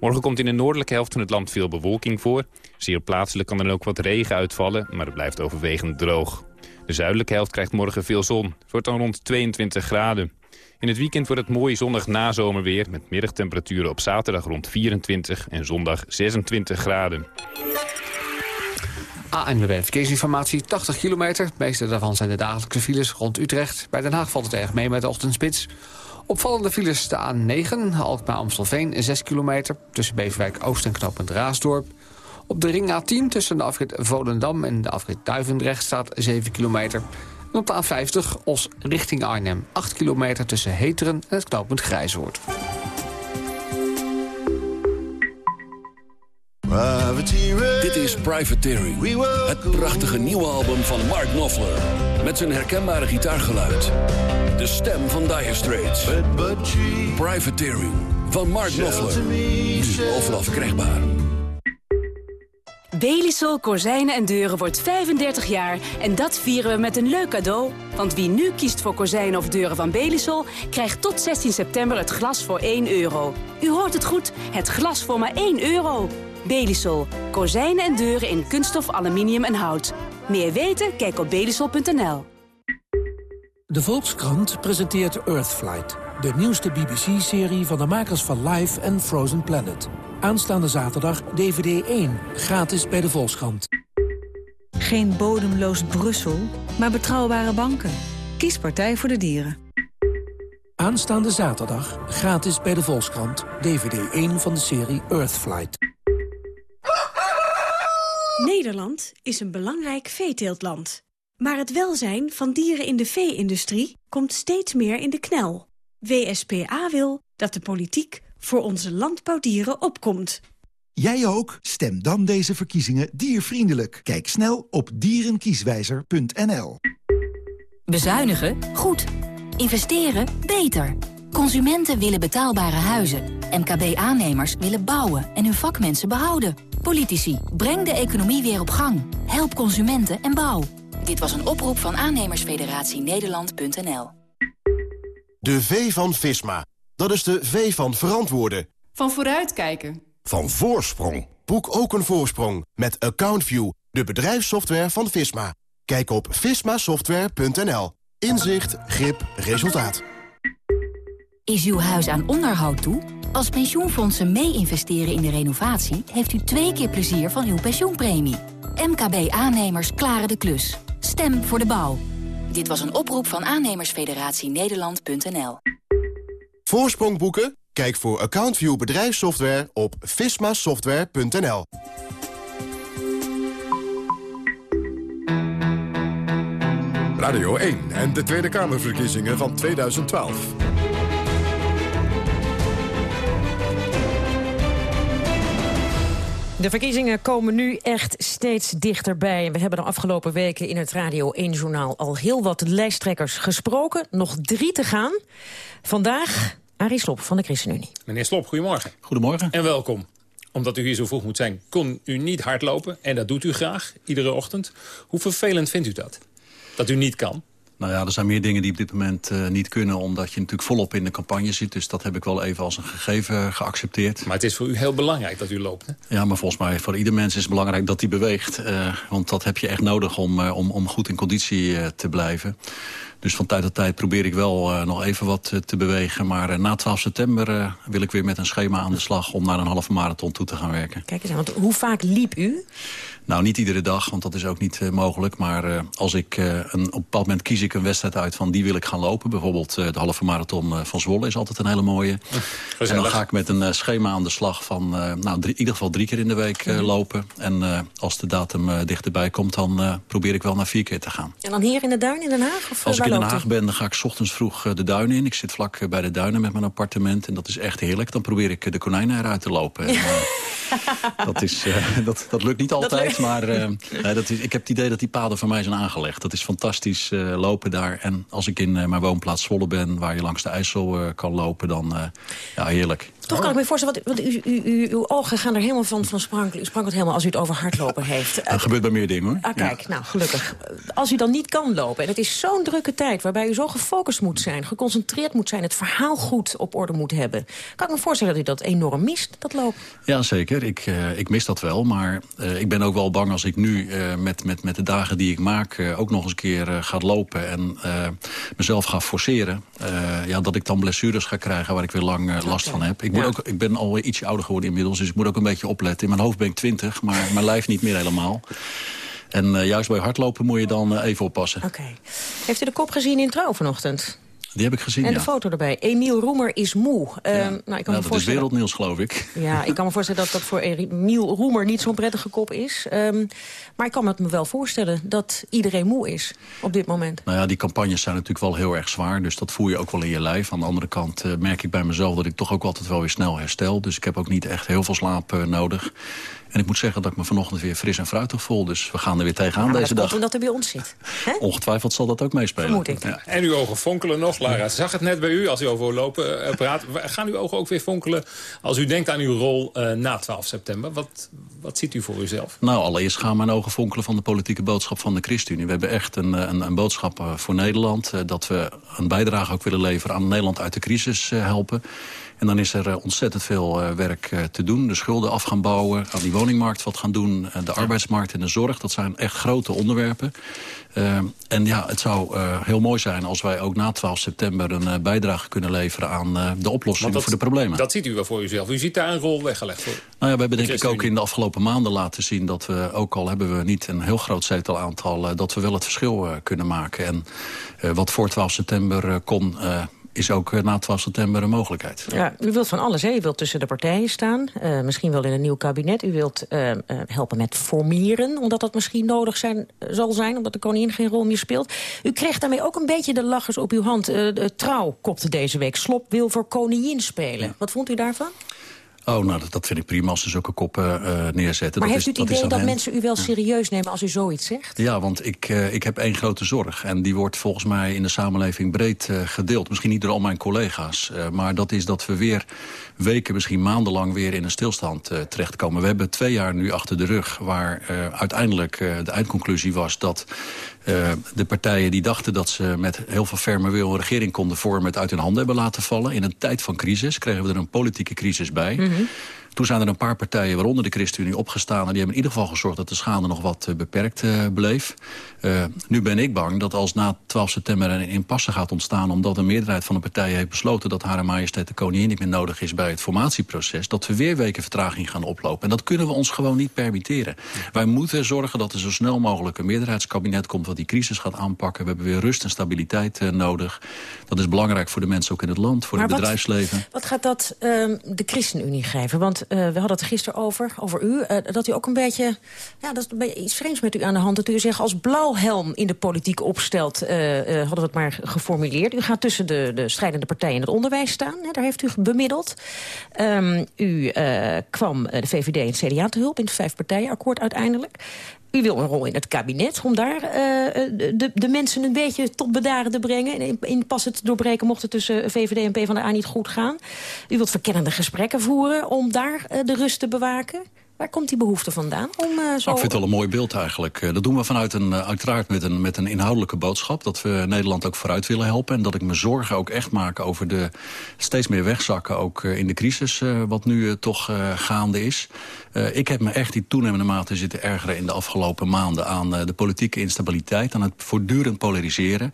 Morgen komt in de noordelijke helft van het land veel bewolking voor. Zeer plaatselijk kan er ook wat regen uitvallen, maar het blijft overwegend droog. De zuidelijke helft krijgt morgen veel zon. Het wordt dan rond 22 graden. In het weekend wordt het mooi zonnig nazomerweer... met middagtemperaturen op zaterdag rond 24 en zondag 26 graden. ANWB Verkeersinformatie, 80 kilometer. De meeste daarvan zijn de dagelijkse files rond Utrecht. Bij Den Haag valt het erg mee met de ochtendspits. Opvallende files de A9, Alkmaar-Amstelveen, 6 kilometer... tussen Beverwijk Oost en knooppunt Raasdorp. Op de ring A10 tussen de afrit Volendam en de afrit Duivendrecht staat 7 kilometer. En op de A50 Os richting Arnhem, 8 kilometer tussen Heteren en het knooppunt Grijzoord. Dit is Privateering, het prachtige nieuwe album van Mark Knopfler. Met zijn herkenbare gitaargeluid. De stem van Dire Straits. Privateering van Mark Knopfler. Nu overal verkrijgbaar. Belisol Kozijnen en Deuren wordt 35 jaar en dat vieren we met een leuk cadeau. Want wie nu kiest voor kozijnen of deuren van Belisol... krijgt tot 16 september het glas voor 1 euro. U hoort het goed, het glas voor maar 1 euro. Belisol. Kozijnen en deuren in kunststof, aluminium en hout. Meer weten? Kijk op belisol.nl. De Volkskrant presenteert Earthflight. De nieuwste BBC-serie van de makers van Life en Frozen Planet. Aanstaande zaterdag DVD 1, gratis bij de Volkskrant. Geen bodemloos Brussel, maar betrouwbare banken. Kies Partij voor de Dieren. Aanstaande zaterdag, gratis bij de Volkskrant. DVD 1 van de serie Earthflight. Nederland is een belangrijk veeteeltland. Maar het welzijn van dieren in de vee-industrie komt steeds meer in de knel. WSPA wil dat de politiek voor onze landbouwdieren opkomt. Jij ook? Stem dan deze verkiezingen diervriendelijk. Kijk snel op dierenkieswijzer.nl. Bezuinigen? Goed. Investeren? Beter. Consumenten willen betaalbare huizen. MKB-aannemers willen bouwen en hun vakmensen behouden. Politici, breng de economie weer op gang. Help consumenten en bouw. Dit was een oproep van aannemersfederatie Nederland.nl. De V van Visma. Dat is de V van verantwoorden. Van vooruitkijken. Van voorsprong. Boek ook een voorsprong met AccountView, de bedrijfssoftware van Visma. Kijk op vismasoftware.nl. Inzicht, grip, resultaat. Is uw huis aan onderhoud toe? Als pensioenfondsen mee-investeren in de renovatie... heeft u twee keer plezier van uw pensioenpremie. MKB-aannemers klaren de klus. Stem voor de bouw. Dit was een oproep van aannemersfederatie Nederland.nl. Voorsprong boeken? Kijk voor AccountView bedrijfssoftware op vismasoftware.nl. Radio 1 en de Tweede Kamerverkiezingen van 2012. De verkiezingen komen nu echt steeds dichterbij. We hebben de afgelopen weken in het Radio 1-journaal... al heel wat lijsttrekkers gesproken. Nog drie te gaan. Vandaag Arie Slop van de ChristenUnie. Meneer Slop, goedemorgen. Goedemorgen. En welkom. Omdat u hier zo vroeg moet zijn, kon u niet hardlopen. En dat doet u graag, iedere ochtend. Hoe vervelend vindt u dat? Dat u niet kan? Nou ja, er zijn meer dingen die op dit moment uh, niet kunnen... omdat je natuurlijk volop in de campagne zit. Dus dat heb ik wel even als een gegeven geaccepteerd. Maar het is voor u heel belangrijk dat u loopt, hè? Ja, maar volgens mij voor ieder mens is het belangrijk dat hij beweegt. Uh, want dat heb je echt nodig om, uh, om, om goed in conditie te blijven. Dus van tijd tot tijd probeer ik wel uh, nog even wat uh, te bewegen. Maar uh, na 12 september wil ik weer met een schema aan de slag... om naar een halve marathon toe te gaan werken. Kijk eens aan, want hoe vaak liep u? Nou, niet iedere dag, want dat is ook niet mogelijk. Maar als ik een, op een bepaald moment kies ik een wedstrijd uit van die wil ik gaan lopen. Bijvoorbeeld de halve marathon van Zwolle is altijd een hele mooie. Gezellig. En dan ga ik met een schema aan de slag van nou, drie, in ieder geval drie keer in de week mm -hmm. lopen. En als de datum dichterbij komt, dan probeer ik wel naar vier keer te gaan. En dan hier in de Duin in Den Haag? Of als ik in Den Haag ben, dan ga ik 's ochtends vroeg de duinen in. Ik zit vlak bij de duinen met mijn appartement. En dat is echt heerlijk. Dan probeer ik de konijnen eruit te lopen. En, uh, dat, is, uh, dat, dat lukt niet altijd. Maar uh, dat is, ik heb het idee dat die paden voor mij zijn aangelegd. Dat is fantastisch lopen daar. En als ik in mijn woonplaats Zwolle ben... waar je langs de IJssel kan lopen, dan ja, heerlijk. Toch kan ik me voorstellen, want, want u, u, u, uw ogen gaan er helemaal van, van sprankelen. U sprankelt helemaal als u het over hardlopen heeft. Dat gebeurt bij meer dingen, hoor. Ah, kijk, ja. nou, gelukkig. Als u dan niet kan lopen, en het is zo'n drukke tijd... waarbij u zo gefocust moet zijn, geconcentreerd moet zijn... het verhaal goed op orde moet hebben. Kan ik me voorstellen dat u dat enorm mist, dat lopen? Ja, zeker. Ik, uh, ik mis dat wel. Maar uh, ik ben ook wel bang als ik nu uh, met, met, met de dagen die ik maak... ook nog eens een keer ga lopen en mezelf ga forceren... ja, dat ik dan blessures ga krijgen waar ik weer lang last van heb. Ik moet ook, ik ben alweer iets ouder geworden inmiddels, dus ik moet ook een beetje opletten. In mijn hoofd ben ik 20, maar mijn lijf niet meer helemaal. En uh, juist bij hardlopen moet je dan uh, even oppassen. Oké. Okay. Heeft u de kop gezien in Trouw vanochtend? Die heb ik gezien, En ja. de foto erbij. Emiel Roemer is moe. Ja. Uh, nou, ik kan ja, me dat voorstellen... is wereldnieuws, geloof ik. Ja, ik kan me voorstellen dat dat voor Emiel Roemer niet zo'n prettige kop is. Um, maar ik kan het me wel voorstellen dat iedereen moe is op dit moment. Nou ja, die campagnes zijn natuurlijk wel heel erg zwaar. Dus dat voel je ook wel in je lijf. Aan de andere kant uh, merk ik bij mezelf dat ik toch ook altijd wel weer snel herstel. Dus ik heb ook niet echt heel veel slaap uh, nodig. En ik moet zeggen dat ik me vanochtend weer fris en fruitig voel. Dus we gaan er weer tegenaan ja, deze dag. omdat er bij ons zit. He? Ongetwijfeld zal dat ook meespelen. Vermoed ik. Ja. En uw ogen fonkelen nog, Lara. Zag het net bij u als u over lopen uh, praat. Gaan uw ogen ook weer fonkelen als u denkt aan uw rol uh, na 12 september? Wat, wat ziet u voor uzelf? Nou, allereerst gaan mijn ogen fonkelen van de politieke boodschap van de ChristenUnie. We hebben echt een, een, een boodschap voor Nederland. dat we een bijdrage ook willen leveren aan Nederland uit de crisis helpen. En dan is er uh, ontzettend veel uh, werk uh, te doen. De schulden af gaan bouwen, aan die woningmarkt wat gaan doen. de arbeidsmarkt en de zorg, dat zijn echt grote onderwerpen. en ja, het zou heel mooi zijn als wij ook na 12 september... een bijdrage kunnen leveren aan de oplossingen dat, voor de problemen. Dat ziet u wel voor uzelf. U ziet daar een rol weggelegd voor. Nou ja, we hebben denk ik ook in de afgelopen maanden laten zien... dat we, ook al hebben we niet een heel groot zetelaantal... dat we wel het verschil kunnen maken. En wat voor 12 september kon is ook na 12 september een mogelijkheid. Ja, u wilt van alles, hè? U wilt tussen de partijen staan. Uh, misschien wel in een nieuw kabinet. U wilt uh, uh, helpen met formeren, omdat dat misschien nodig zijn, zal zijn... omdat de koningin geen rol meer speelt. U kreeg daarmee ook een beetje de lachers op uw hand. de trouw kopte deze week. Slop wil voor koningin spelen. Ja. Wat vond u daarvan? Oh, nou, dat, dat vind ik prima als ze zulke koppen uh, neerzetten. Maar dat heeft is, u het idee dat, mensen u wel serieus nemen als u zoiets zegt? Ja, want ik, uh, ik heb één grote zorg. En die wordt volgens mij in de samenleving breed uh, gedeeld. Misschien niet door al mijn collega's. maar dat is dat we weer weken, misschien maandenlang weer in een stilstand terechtkomen. We hebben twee jaar nu achter de rug waar uiteindelijk de eindconclusie was dat... De partijen die dachten dat ze met heel veel ferme wil een regering konden vormen... het uit hun handen hebben laten vallen. In een tijd van crisis kregen we er een politieke crisis bij. -hmm. Toen zijn er een paar partijen, waaronder de ChristenUnie, opgestaan... en die hebben in ieder geval gezorgd dat de schade nog wat uh, beperkt uh, bleef. Uh, nu ben ik bang dat als na 12 september een impasse gaat ontstaan... omdat een meerderheid van de partijen heeft besloten... dat Hare Majesteit de Koningin niet meer nodig is bij het formatieproces... dat we weer weken vertraging gaan oplopen. En dat kunnen we ons gewoon niet permitteren. Wij moeten zorgen dat er zo snel mogelijk een meerderheidskabinet komt... wat die crisis gaat aanpakken. We hebben weer rust en stabiliteit nodig. Dat is belangrijk voor de mensen ook in het land, voor maar het bedrijfsleven. Wat gaat dat um, de ChristenUnie geven? Want we hadden het gisteren over, over u... dat u ook een beetje, ja, dat is iets vreemds met u aan de hand... dat u zich als blauwhelm in de politiek opstelt, hadden we het maar geformuleerd. U gaat tussen de, de strijdende partijen in het onderwijs staan. Hè, daar heeft u bemiddeld. Um, u kwam de VVD en het CDA te hulp in het vijfpartijenakkoord uiteindelijk. U wil een rol in het kabinet om daar uh, de, de mensen een beetje tot bedaren te brengen. In, in pas het doorbreken mocht het tussen VVD en PvdA niet goed gaan. U wilt verkennende gesprekken voeren om daar uh, de rust te bewaken. Waar komt die behoefte vandaan? Om, uh, zo... ik vind het wel een mooi beeld eigenlijk. Dat doen we vanuit een, uiteraard met een, met een inhoudelijke boodschap. Dat we Nederland ook vooruit willen helpen. En dat ik me zorgen ook echt maak over de steeds meer wegzakken. Ook in de crisis wat nu toch gaande is. Ik heb me echt in toenemende mate zitten ergeren in de afgelopen maanden... aan de politieke instabiliteit, aan het voortdurend polariseren.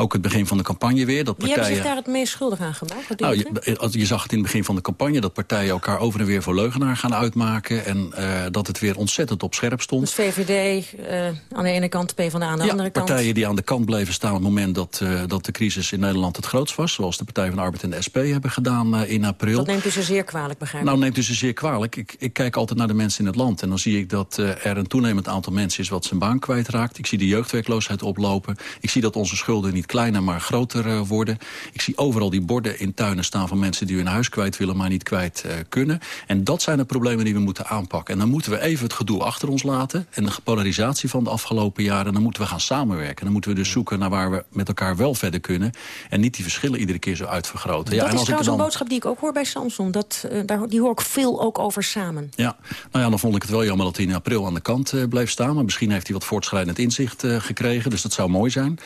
Ook het begin van de campagne weer. Dat partijen... Wie hebben zich daar het meest schuldig aan gemaakt? Nou, je, je, zag het in het begin van de campagne... dat partijen elkaar over en weer voor leugenaar gaan uitmaken... en uh, dat het weer ontzettend op scherp stond. Dus VVD uh, aan de ene kant, PvdA aan de ja, andere kant? partijen die aan de kant bleven staan... op het moment dat, uh, dat de crisis in Nederland het grootst was. Zoals de Partij van de Arbeid en de SP hebben gedaan in april. Dat neemt u ze zeer kwalijk, begrijp ik? Nou, neemt u ze zeer kwalijk. Ik, ik kijk altijd naar de mensen in het land. En dan zie ik dat er een toenemend aantal mensen is... wat zijn baan kwijtraakt. Ik zie de jeugdwerkloosheid oplopen. Ik zie dat onze schulden niet kleiner, maar groter groter worden. Ik zie overal die borden in tuinen staan van mensen die hun huis kwijt willen... maar niet kwijt uh, kunnen. En dat zijn de problemen die we moeten aanpakken. En dan moeten we even het gedoe achter ons laten... en de gepolarisatie van de afgelopen jaren. Dan moeten we gaan samenwerken. Dan moeten we dus zoeken naar waar we met elkaar wel verder kunnen... en niet die verschillen iedere keer zo uitvergroten. Ja, dat is trouwens dan... een boodschap die ik ook hoor bij Samsung. Dat, uh, daar, die hoor ik veel ook over samen. Ja, nou ja, dan vond ik het wel jammer dat hij in april aan de kant uh, bleef staan. Maar misschien heeft hij wat voortschrijdend inzicht gekregen. Dus dat zou mooi zijn.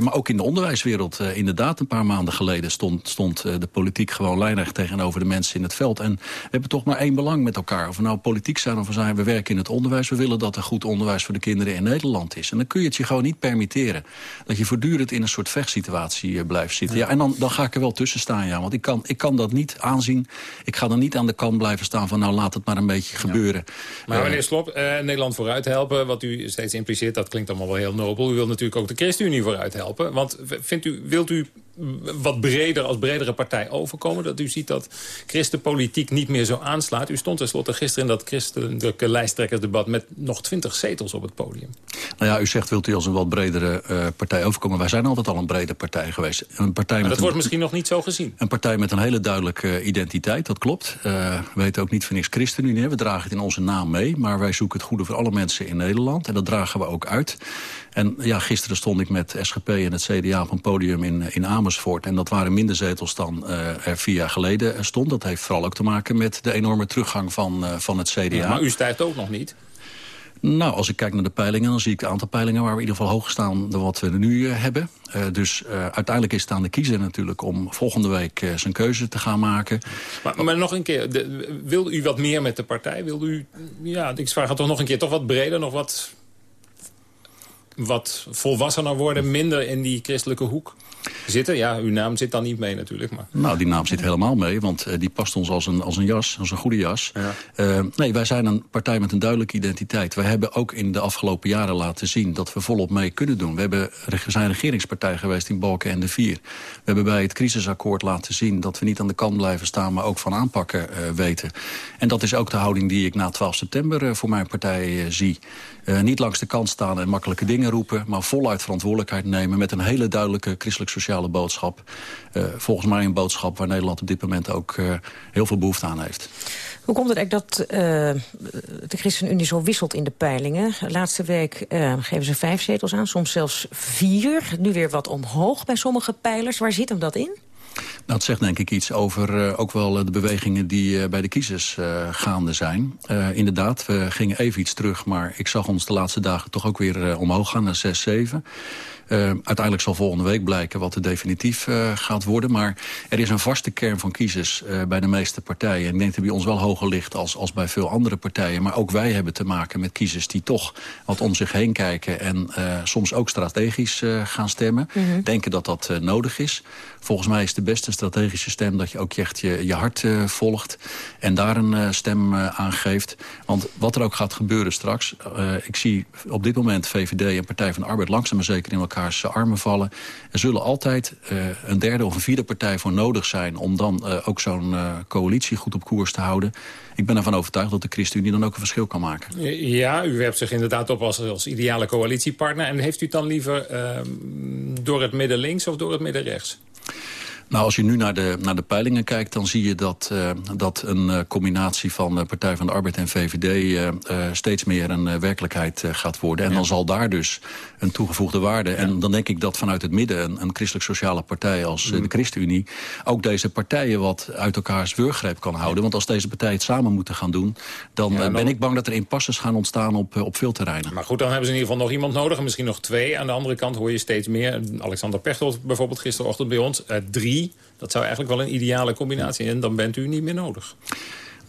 maar ook in de onderwijswereld uh, inderdaad een paar maanden geleden stond, stond uh, de politiek gewoon lijnrecht tegenover de mensen in het veld. En we hebben toch maar één belang met elkaar. Of we nou politiek zijn of we zijn, we werken in het onderwijs. We willen dat er goed onderwijs voor de kinderen in Nederland is. En dan kun je het je gewoon niet permitteren. Dat je voortdurend in een soort vechtsituatie uh, blijft zitten. Ja. en dan, dan ga ik er wel tussen staan, ja. Want ik kan, ik kan dat niet aanzien. Ik ga er niet aan de kant blijven staan van nou laat het maar een beetje ja. gebeuren. Maar meneer Slop, Nederland vooruit helpen, wat u steeds impliceert, dat klinkt allemaal wel heel nobel. U wilt natuurlijk ook de ChristenUnie vooruit helpen. Want vindt u, wilt u wat breder als bredere partij overkomen? Dat u ziet dat christenpolitiek niet meer zo aanslaat. U stond tenslotte gisteren in dat christelijke lijsttrekkersdebat... met nog twintig zetels op het podium. Nou ja, u zegt wilt u als een wat bredere uh, partij overkomen. Wij zijn altijd al een brede partij geweest. Een partij maar met dat een, wordt misschien nog niet zo gezien. Een partij met een hele duidelijke identiteit, dat klopt. Uh, we weten ook niet van niks ChristenUnie. We dragen het in onze naam mee. Maar wij zoeken het goede voor alle mensen in Nederland. En dat dragen we ook uit. En ja, gisteren stond ik met SGP en het CDA op een podium in, in Amersfoort. En dat waren minder zetels dan uh, er vier jaar geleden stond. Dat heeft vooral ook te maken met de enorme teruggang van, uh, van het CDA. Ja, maar u stijgt ook nog niet. Nou, als ik kijk naar de peilingen, dan zie ik het aantal peilingen... waar we in ieder geval hoger staan dan wat we nu uh, hebben. Uh, dus uh, uiteindelijk is het aan de kiezer natuurlijk... om volgende week zijn keuze te gaan maken. Maar, maar nog een keer, de, wil u wat meer met de partij? Wil u, ja, ik vraag het toch nog een keer, toch wat breder, nog wat wat volwassener worden, minder in die christelijke hoek zitten? Ja, uw naam zit dan niet mee natuurlijk. Maar... Nou, die naam zit helemaal mee, want uh, die past ons als een, als een jas, als een goede jas. Ja. Uh, nee, wij zijn een partij met een duidelijke identiteit. Wij hebben ook in de afgelopen jaren laten zien dat we volop mee kunnen doen. We, hebben, zijn regeringspartij geweest in Balken en de Vier. We hebben bij het crisisakkoord laten zien dat we niet aan de kant blijven staan... maar ook van aanpakken uh, weten. En dat is ook de houding die ik na 12 september voor mijn partij zie. niet langs de kant staan en makkelijke dingen roepen... maar voluit verantwoordelijkheid nemen met een hele duidelijke christelijk-sociale boodschap. Uh, volgens mij een boodschap waar Nederland op dit moment ook uh, heel veel behoefte aan heeft. Hoe komt het eigenlijk dat uh, de ChristenUnie zo wisselt in de peilingen? Laatste week geven ze vijf zetels aan, soms zelfs vier. Nu weer wat omhoog bij sommige pijlers. Waar zit hem dat in? Nou, het zegt denk ik iets over uh, ook wel de bewegingen die uh, bij de kiezers gaande zijn. inderdaad, we gingen even iets terug, maar ik zag ons de laatste dagen toch ook weer omhoog gaan naar 6, 7. Uh, uiteindelijk zal volgende week blijken wat er definitief uh, gaat worden. Maar er is een vaste kern van kiezers uh, bij de meeste partijen. En ik denk dat die bij ons wel hoger ligt als, als bij veel andere partijen. Maar ook wij hebben te maken met kiezers die toch wat om zich heen kijken... en soms ook strategisch gaan stemmen. Mm -hmm. Denken dat dat nodig is. Volgens mij is de beste strategische stem... dat je ook echt je, je hart volgt en daar een stem aan geeft. Want wat er ook gaat gebeuren straks... ik zie op dit moment VVD en Partij van de Arbeid... langzaam maar zeker in elkaars armen vallen. Er zullen altijd een derde of een vierde partij voor nodig zijn... om dan ook zo'n coalitie goed op koers te houden ik ben ervan overtuigd dat de ChristenUnie dan ook een verschil kan maken. Ja, u werpt zich inderdaad op als, als ideale coalitiepartner. En heeft u het dan liever uh, door het midden links of door het midden rechts? Nou, als je nu naar de, naar de peilingen kijkt... dan zie je dat, uh, dat een uh, combinatie van uh, Partij van de Arbeid en VVD... steeds meer een werkelijkheid gaat worden. En ja. dan zal daar dus een toegevoegde waarde... Ja. en dan denk ik dat vanuit het midden een, een christelijk-sociale partij... als mm. de ChristenUnie ook deze partijen wat uit elkaars wurggreep kan houden. Want als deze partijen het samen moeten gaan doen... dan, dan ben ik bang dat er impasses gaan ontstaan op, op veel terreinen. Maar goed, dan hebben ze in ieder geval nog iemand nodig... en misschien nog twee. Aan de andere kant hoor je steeds meer... Alexander Pechtold bijvoorbeeld gisterochtend bij ons... drie dat zou eigenlijk wel een ideale combinatie. En dan bent u niet meer nodig.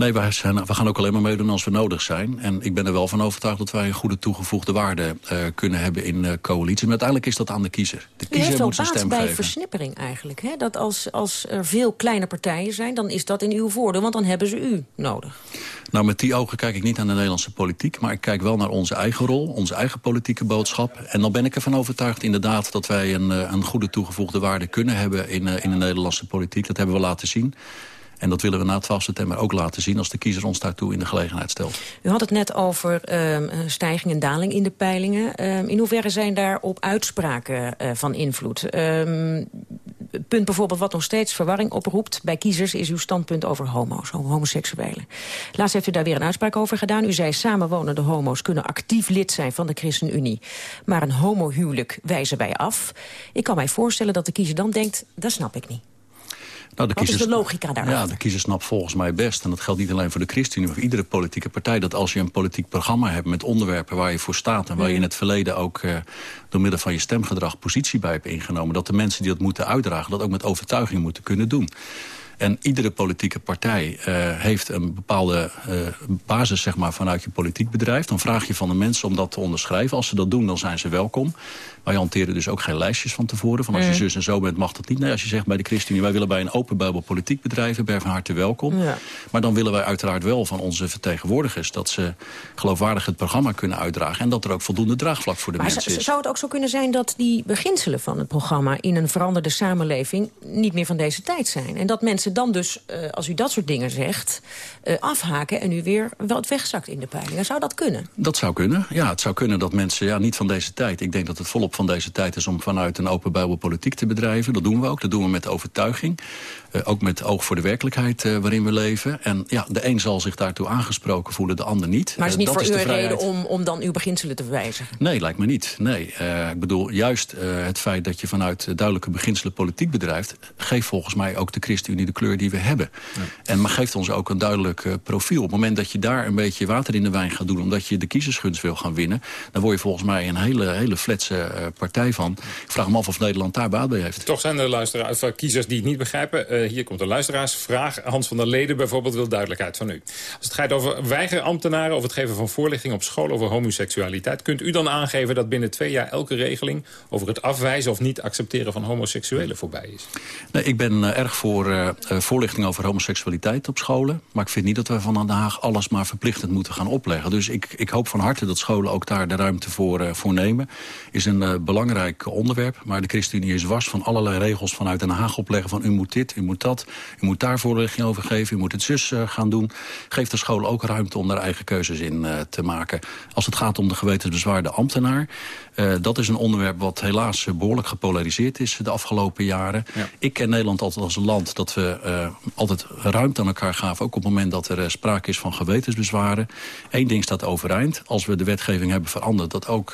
Nee, wij zijn, we gaan ook alleen maar meedoen als we nodig zijn. En ik ben er wel van overtuigd dat wij een goede toegevoegde waarde uh, kunnen hebben in uh, coalitie. Maar uiteindelijk is dat aan de kiezer. De kiezer moet zijn stem bij geven. versnippering eigenlijk. Hè? Dat als, als er veel kleine partijen zijn, dan is dat in uw voordeel. Want dan hebben ze u nodig. Nou, met die ogen kijk ik niet naar de Nederlandse politiek. Maar ik kijk wel naar onze eigen rol, onze eigen politieke boodschap. En dan ben ik ervan overtuigd inderdaad dat wij een, uh, een goede toegevoegde waarde kunnen hebben in, in de Nederlandse politiek. Dat hebben we laten zien. En dat willen we na 12 september ook laten zien... als de kiezer ons daartoe in de gelegenheid stelt. U had het net over um, stijging en daling in de peilingen. Um, in hoeverre zijn daarop uitspraken uh, van invloed? Um, punt bijvoorbeeld wat nog steeds verwarring oproept bij kiezers... is uw standpunt over homo's, homoseksuelen. Laatst heeft u daar weer een uitspraak over gedaan. U zei samenwonende homo's kunnen actief lid zijn van de ChristenUnie. Maar een homohuwelijk wijzen wij af. Ik kan mij voorstellen dat de kiezer dan denkt, dat snap ik niet. Nou, de Wat kiezers, is de logica daarachter? Ja, de kiezer snapt volgens mij best. En dat geldt niet alleen voor de ChristenUnie, maar voor iedere politieke partij. Dat als je een politiek programma hebt met onderwerpen waar je voor staat... en waar je in het verleden ook uh, door middel van je stemgedrag positie bij hebt ingenomen... dat de mensen die dat moeten uitdragen dat ook met overtuiging moeten kunnen doen. En iedere politieke partij uh, heeft een bepaalde uh, basis zeg maar, vanuit je politiek bedrijf. Dan vraag je van de mensen om dat te onderschrijven. Als ze dat doen, dan zijn ze welkom. Wij hanteren dus ook geen lijstjes van tevoren. Van als je zus en zo bent, mag dat niet. Nee, als je zegt bij de ChristenUnie... wij willen bij een open buibel politiek bedrijven... ben van harte welkom. Ja. Maar dan willen wij uiteraard wel van onze vertegenwoordigers... dat ze geloofwaardig het programma kunnen uitdragen... en dat er ook voldoende draagvlak voor de maar mensen is. Zou het ook zo kunnen zijn dat die beginselen van het programma... in een veranderde samenleving niet meer van deze tijd zijn? En dat mensen dan dus, uh, als u dat soort dingen zegt... Uh, afhaken en u weer wat wegzakt in de peilingen? Zou dat kunnen? Dat zou kunnen. Ja, het zou kunnen dat mensen ja, niet van deze tijd... ik denk dat het volop van deze tijd is om vanuit een open bijbel politiek te bedrijven. Dat doen we ook. Dat doen we met overtuiging. Uh, ook met oog voor de werkelijkheid uh, waarin we leven. En ja, de een zal zich daartoe aangesproken voelen, de ander niet. Maar is niet uh, voor u een reden om, om dan uw beginselen te verwijzigen? Nee, lijkt me niet. Nee. ik bedoel, juist het feit dat je vanuit duidelijke beginselen politiek bedrijft... geeft volgens mij ook de ChristenUnie de kleur die we hebben. Ja. En maar geeft ons ook een duidelijk profiel. Op het moment dat je daar een beetje water in de wijn gaat doen... omdat je de kiezersgunst wil gaan winnen... dan word je volgens mij een hele, hele fletse partij van. Ik vraag me af of Nederland daar baat bij heeft. Toch zijn er luisteraars, kiezers die het niet begrijpen uh, hier komt een luisteraarsvraag. Hans van der Leden bijvoorbeeld wil duidelijkheid van u. Als het gaat over weigerambtenaren of het geven van voorlichting op school over homoseksualiteit... kunt u dan aangeven dat binnen twee jaar elke regeling... over het afwijzen of niet accepteren van homoseksuelen voorbij is? Nee, ik ben uh, erg voor uh, voorlichting over homoseksualiteit op scholen. Maar ik vind niet dat we van Den Haag alles maar verplichtend moeten gaan opleggen. Dus ik, ik hoop van harte dat scholen ook daar de ruimte voor, voor nemen. Is een belangrijk onderwerp. Maar de ChristenUnie is was van allerlei regels vanuit Den Haag opleggen... van u moet dit, u moet dat, u moet daar voorlichting over geven... u moet het zus uh, gaan doen. Geef de school ook ruimte om daar eigen keuzes in uh, te maken. Als het gaat om de gewetensbezwaarde ambtenaar... Uh, dat is een onderwerp wat helaas behoorlijk gepolariseerd is de afgelopen jaren. Ja. Ik ken Nederland altijd als een land dat we altijd ruimte aan elkaar gaven. Ook op het moment dat er sprake is van gewetensbezwaren. Eén ding staat overeind. Als we de wetgeving hebben veranderd... dat ook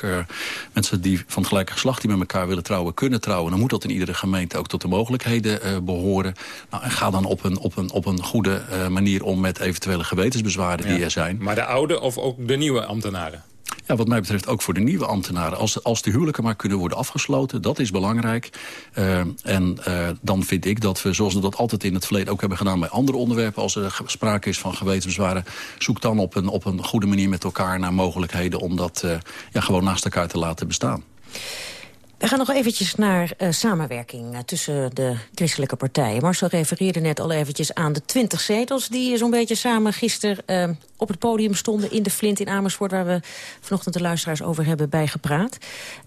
mensen die van het gelijke geslacht die met elkaar willen trouwen... kunnen trouwen, dan moet dat in iedere gemeente ook tot de mogelijkheden behoren. Nou, en ga dan op een, op een, op een goede manier om met eventuele gewetensbezwaren ja. die er zijn. Maar de oude of ook de nieuwe ambtenaren? Ja, wat mij betreft ook voor de nieuwe ambtenaren. Als, als de huwelijken maar kunnen worden afgesloten, dat is belangrijk. Uh, en uh, dan vind ik dat we, zoals we dat altijd in het verleden ook hebben gedaan... bij andere onderwerpen, als er sprake is van gewetensbezwaren... zoek dan op een, op een goede manier met elkaar naar mogelijkheden... om dat uh, ja, gewoon naast elkaar te laten bestaan. We gaan nog eventjes naar uh, samenwerking uh, tussen de christelijke partijen. Marcel refereerde net al eventjes aan de 20 zetels... die zo'n beetje samen gisteren uh, op het podium stonden in de Flint in Amersfoort... waar we vanochtend de luisteraars over hebben bijgepraat.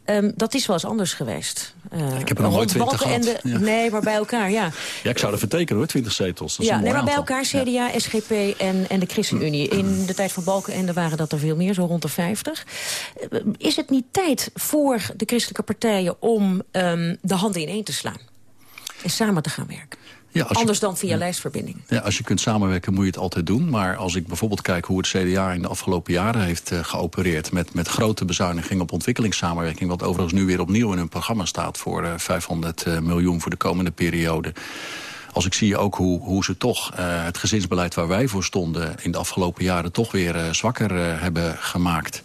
Um, dat is wel eens anders geweest. ik heb er nog nooit 20 gehad. De, ja. Nee, maar bij elkaar, ja. Ja, ik zou er vertekenen hoor, 20 zetels. Dat is ja, nee, maar aantal. bij elkaar CDA, ja. SGP en, en de ChristenUnie. In de tijd van Balkenende waren dat er veel meer, zo rond de 50. Is het niet tijd voor de christelijke partijen om um, de handen ineen te slaan? En samen te gaan werken? Ja, Anders je, dan via ja. lijstverbindingen. Ja, als je kunt samenwerken moet je het altijd doen. Maar als ik bijvoorbeeld kijk hoe het CDA in de afgelopen jaren heeft uh, geopereerd... Met, met grote bezuinigingen op ontwikkelingssamenwerking... wat overigens nu weer opnieuw in hun programma staat... voor uh, 500 uh, miljoen voor de komende periode... Als ik zie ook hoe, hoe ze toch het gezinsbeleid waar wij voor stonden... in de afgelopen jaren toch weer zwakker hebben gemaakt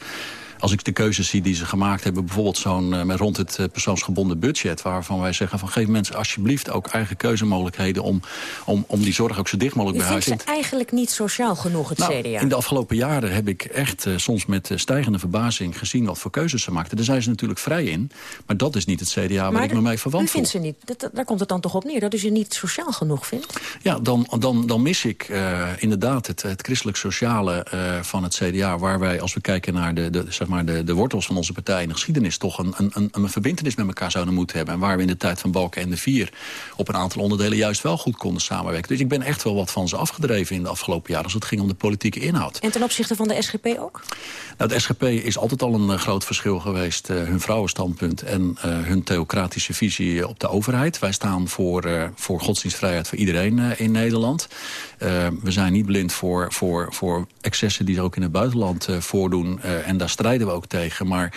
als ik de keuzes zie die ze gemaakt hebben... bijvoorbeeld zo'n uh, met rond het uh, persoonsgebonden budget... waarvan wij zeggen van geef mensen alsjeblieft ook eigen keuzemogelijkheden... om, om, om die zorg ook zo dicht mogelijk bij huis te vindt eigenlijk niet sociaal genoeg, het nou, CDA? In de afgelopen jaren heb ik echt uh, soms met stijgende verbazing gezien... wat voor keuzes ze maakten. Daar zijn ze natuurlijk vrij in. Maar dat is niet het CDA waar maar ik me mee verwant u vindt ze niet. Dat, daar komt het dan toch op neer, dat u ze niet sociaal genoeg vindt? Ja, dan, dan, dan mis ik inderdaad het, het christelijk-sociale van het CDA... waar wij, als we kijken naar de, de, zeg maar de, de wortels van onze partij in de geschiedenis... toch een, een, een, een verbindenis met elkaar zouden moeten hebben. En waar we in de tijd van Balken en de Vier... op een aantal onderdelen juist wel goed konden samenwerken. Dus ik ben echt wel wat van ze afgedreven in de afgelopen jaren... als het ging om de politieke inhoud. En ten opzichte van de SGP ook? Nou, de SGP is altijd al een uh, groot verschil geweest. Uh, hun vrouwenstandpunt en uh, hun theocratische visie op de overheid. Wij staan voor, voor godsdienstvrijheid voor iedereen in Nederland. we zijn niet blind voor, voor, voor excessen die zich ook in het buitenland voordoen. en daar strijden we ook tegen. Maar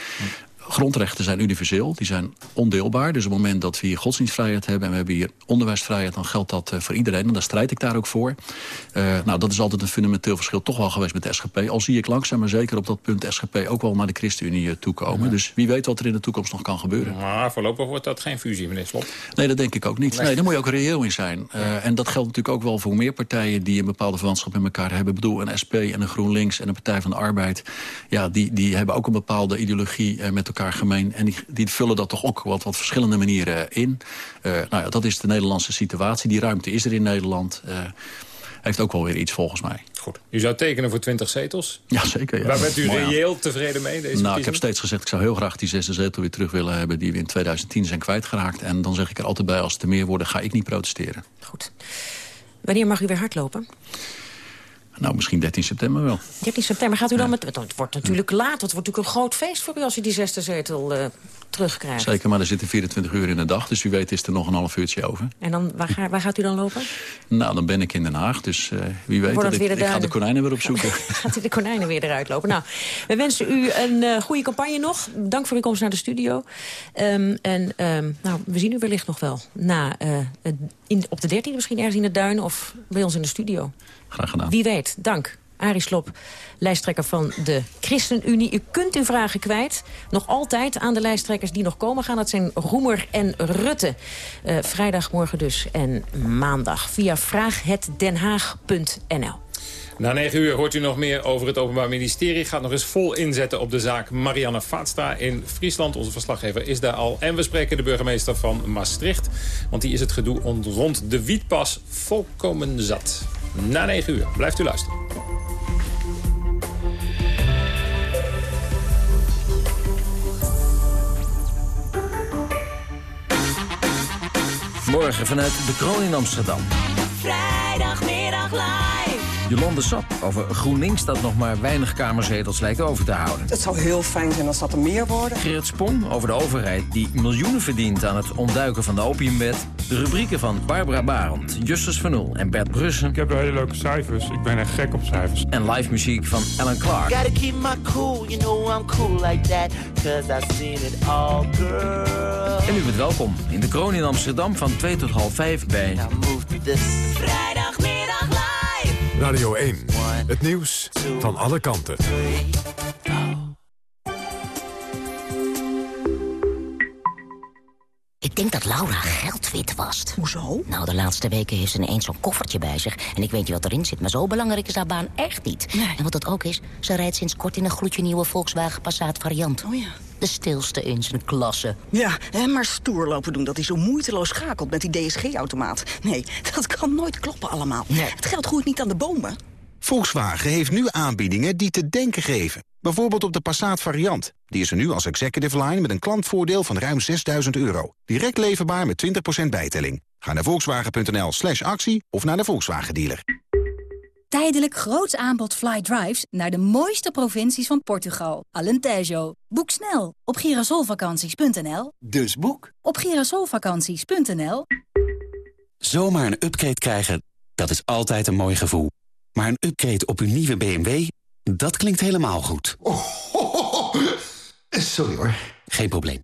grondrechten zijn universeel, die zijn ondeelbaar. Dus op het moment dat we hier godsdienstvrijheid hebben... en we hebben hier onderwijsvrijheid, dan geldt dat uh, voor iedereen. En daar strijd ik daar ook voor. Uh, nou, dat is altijd een fundamenteel verschil toch wel geweest met de SGP. Al zie ik langzaam maar zeker op dat punt de SGP ook wel naar de ChristenUnie uh, toekomen. Ja. Dus wie weet wat er in de toekomst nog kan gebeuren. Maar voorlopig wordt dat geen fusie, meneer Slot. Nee, dat denk ik ook niet. Nee, daar moet je ook reëel in zijn. En dat geldt natuurlijk ook wel voor meer partijen... die een bepaalde verwantschap met elkaar hebben. Ik bedoel, een SP en een GroenLinks en een Partij van de Arbeid... ja, die, die hebben ook een bepaalde ideologie met elkaar gemeen. En die, die vullen dat toch ook wat, wat verschillende manieren in. Uh, nou ja, dat is de Nederlandse situatie. Die ruimte is er in Nederland. Uh, heeft ook wel weer iets volgens mij. Goed. U zou tekenen voor 20 zetels? Ja, zeker. Ja. Waar bent u Mooi reëel tevreden mee? Deze nou, ik heb steeds gezegd, ik zou heel graag die zesde zetel weer terug willen hebben... die we in 2010 zijn kwijtgeraakt. En dan zeg ik er altijd bij, als het er meer worden, ga ik niet protesteren. Goed. Wanneer mag u weer hardlopen? Nou, misschien 13 september wel. 13 september gaat u dan met... Het wordt natuurlijk laat. Het wordt natuurlijk een groot feest voor u als u die zesde zetel uh, terugkrijgt. Zeker, maar er zitten 24 uur in de dag. Dus u weet is er nog een half uurtje over. En dan, waar, ga, waar gaat u dan lopen? Nou, dan ben ik in Den Haag. Dus uh, wie weet, dat ik, ik ga de konijnen weer opzoeken. gaat u de konijnen weer eruit lopen? Nou, we wensen u een uh, goede campagne nog. Dank voor uw komst naar de studio. Um, en um, nou, we zien u wellicht nog wel. Na, in, op de 13e misschien ergens in de duin of bij ons in de studio. Graag gedaan. Wie weet, dank. Arie Slop, lijsttrekker van de ChristenUnie. U kunt uw vragen kwijt. Nog altijd aan de lijsttrekkers die nog komen gaan. Dat zijn Roemer en Rutte. Uh, vrijdagmorgen dus en maandag via vraaghetdenhaag.nl. Na 9 uur hoort u nog meer over het Openbaar Ministerie. Gaat nog eens vol inzetten op de zaak Marianne Vaatstra in Friesland. Onze verslaggever is daar al. En we spreken de burgemeester van Maastricht. Want die is het gedoe rond de wietpas volkomen zat. Na 9 uur. Blijft u luisteren. Morgen vanuit de Kroon in Amsterdam. Vrijdagmiddag live. Jolande Sap over GroenLinks dat nog maar weinig kamerzetels lijkt over te houden. Het zou heel fijn zijn als dat er meer worden. Gerrit Spong over de overheid die miljoenen verdient aan het ontduiken van de opiumwet. De rubrieken van Barbara Barend, Justus van Oel en Bert Brussen. Ik heb hele leuke cijfers. Ik ben echt gek op cijfers. En live muziek van Alan Clark. Gotta keep my cool, you know I'm cool like that. Cause I've seen it all, girl. En u bent welkom in de Kroon in Amsterdam van 2 tot half 5 bij... Vrijdagmiddag. Radio 1, het nieuws van alle kanten. Ik denk dat Laura geld wit wast. Hoezo? Nou, de laatste weken heeft ze ineens zo'n koffertje bij zich. En ik weet niet wat erin zit, maar zo belangrijk is haar baan echt niet. Nee. En wat dat ook is, ze rijdt sinds kort in een gloedje nieuwe Volkswagen Passat variant. Oh ja. De stilste in zijn klasse. Ja, hè, maar stoer lopen doen dat hij zo moeiteloos schakelt met die DSG-automaat. Nee, dat kan nooit kloppen allemaal. Het geld groeit niet aan de bomen. Volkswagen heeft nu aanbiedingen die te denken geven. Bijvoorbeeld op de Passat variant. Die is er nu als executive line met een klantvoordeel van ruim 6000 euro. Direct leverbaar met 20% bijtelling. Ga naar volkswagen.nl slash actie of naar de Volkswagen dealer. Tijdelijk groots aanbod fly drives naar de mooiste provincies van Portugal. Alentejo. Boek snel op girasolvakanties.nl. Dus boek op girasolvakanties.nl. Zomaar een upgrade krijgen, dat is altijd een mooi gevoel. Maar een upgrade op uw nieuwe BMW, dat klinkt helemaal goed. Sorry hoor. Geen probleem.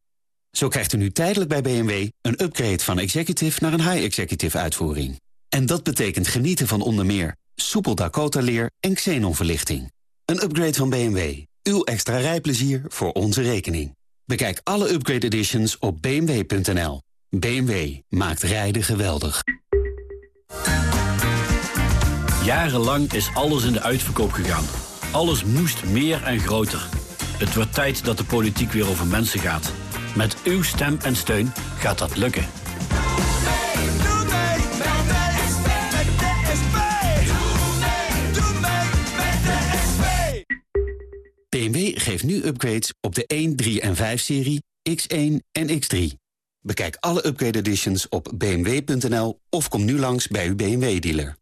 Zo krijgt u nu tijdelijk bij BMW een upgrade van executive naar een high-executive uitvoering. En dat betekent genieten van onder meer soepel Dakota-leer en xenonverlichting. Een upgrade van BMW. Uw extra rijplezier voor onze rekening. Bekijk alle upgrade editions op bmw.nl. BMW maakt rijden geweldig. Jarenlang is alles in de uitverkoop gegaan. Alles moest meer en groter. Het wordt tijd dat de politiek weer over mensen gaat. Met uw stem en steun gaat dat lukken. BMW geeft nu upgrades op de 1, 3 en 5-serie, X1 en X3. Bekijk alle upgrade editions op bmw.nl of kom nu langs bij uw BMW-dealer.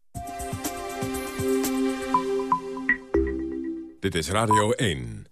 Dit is Radio 1.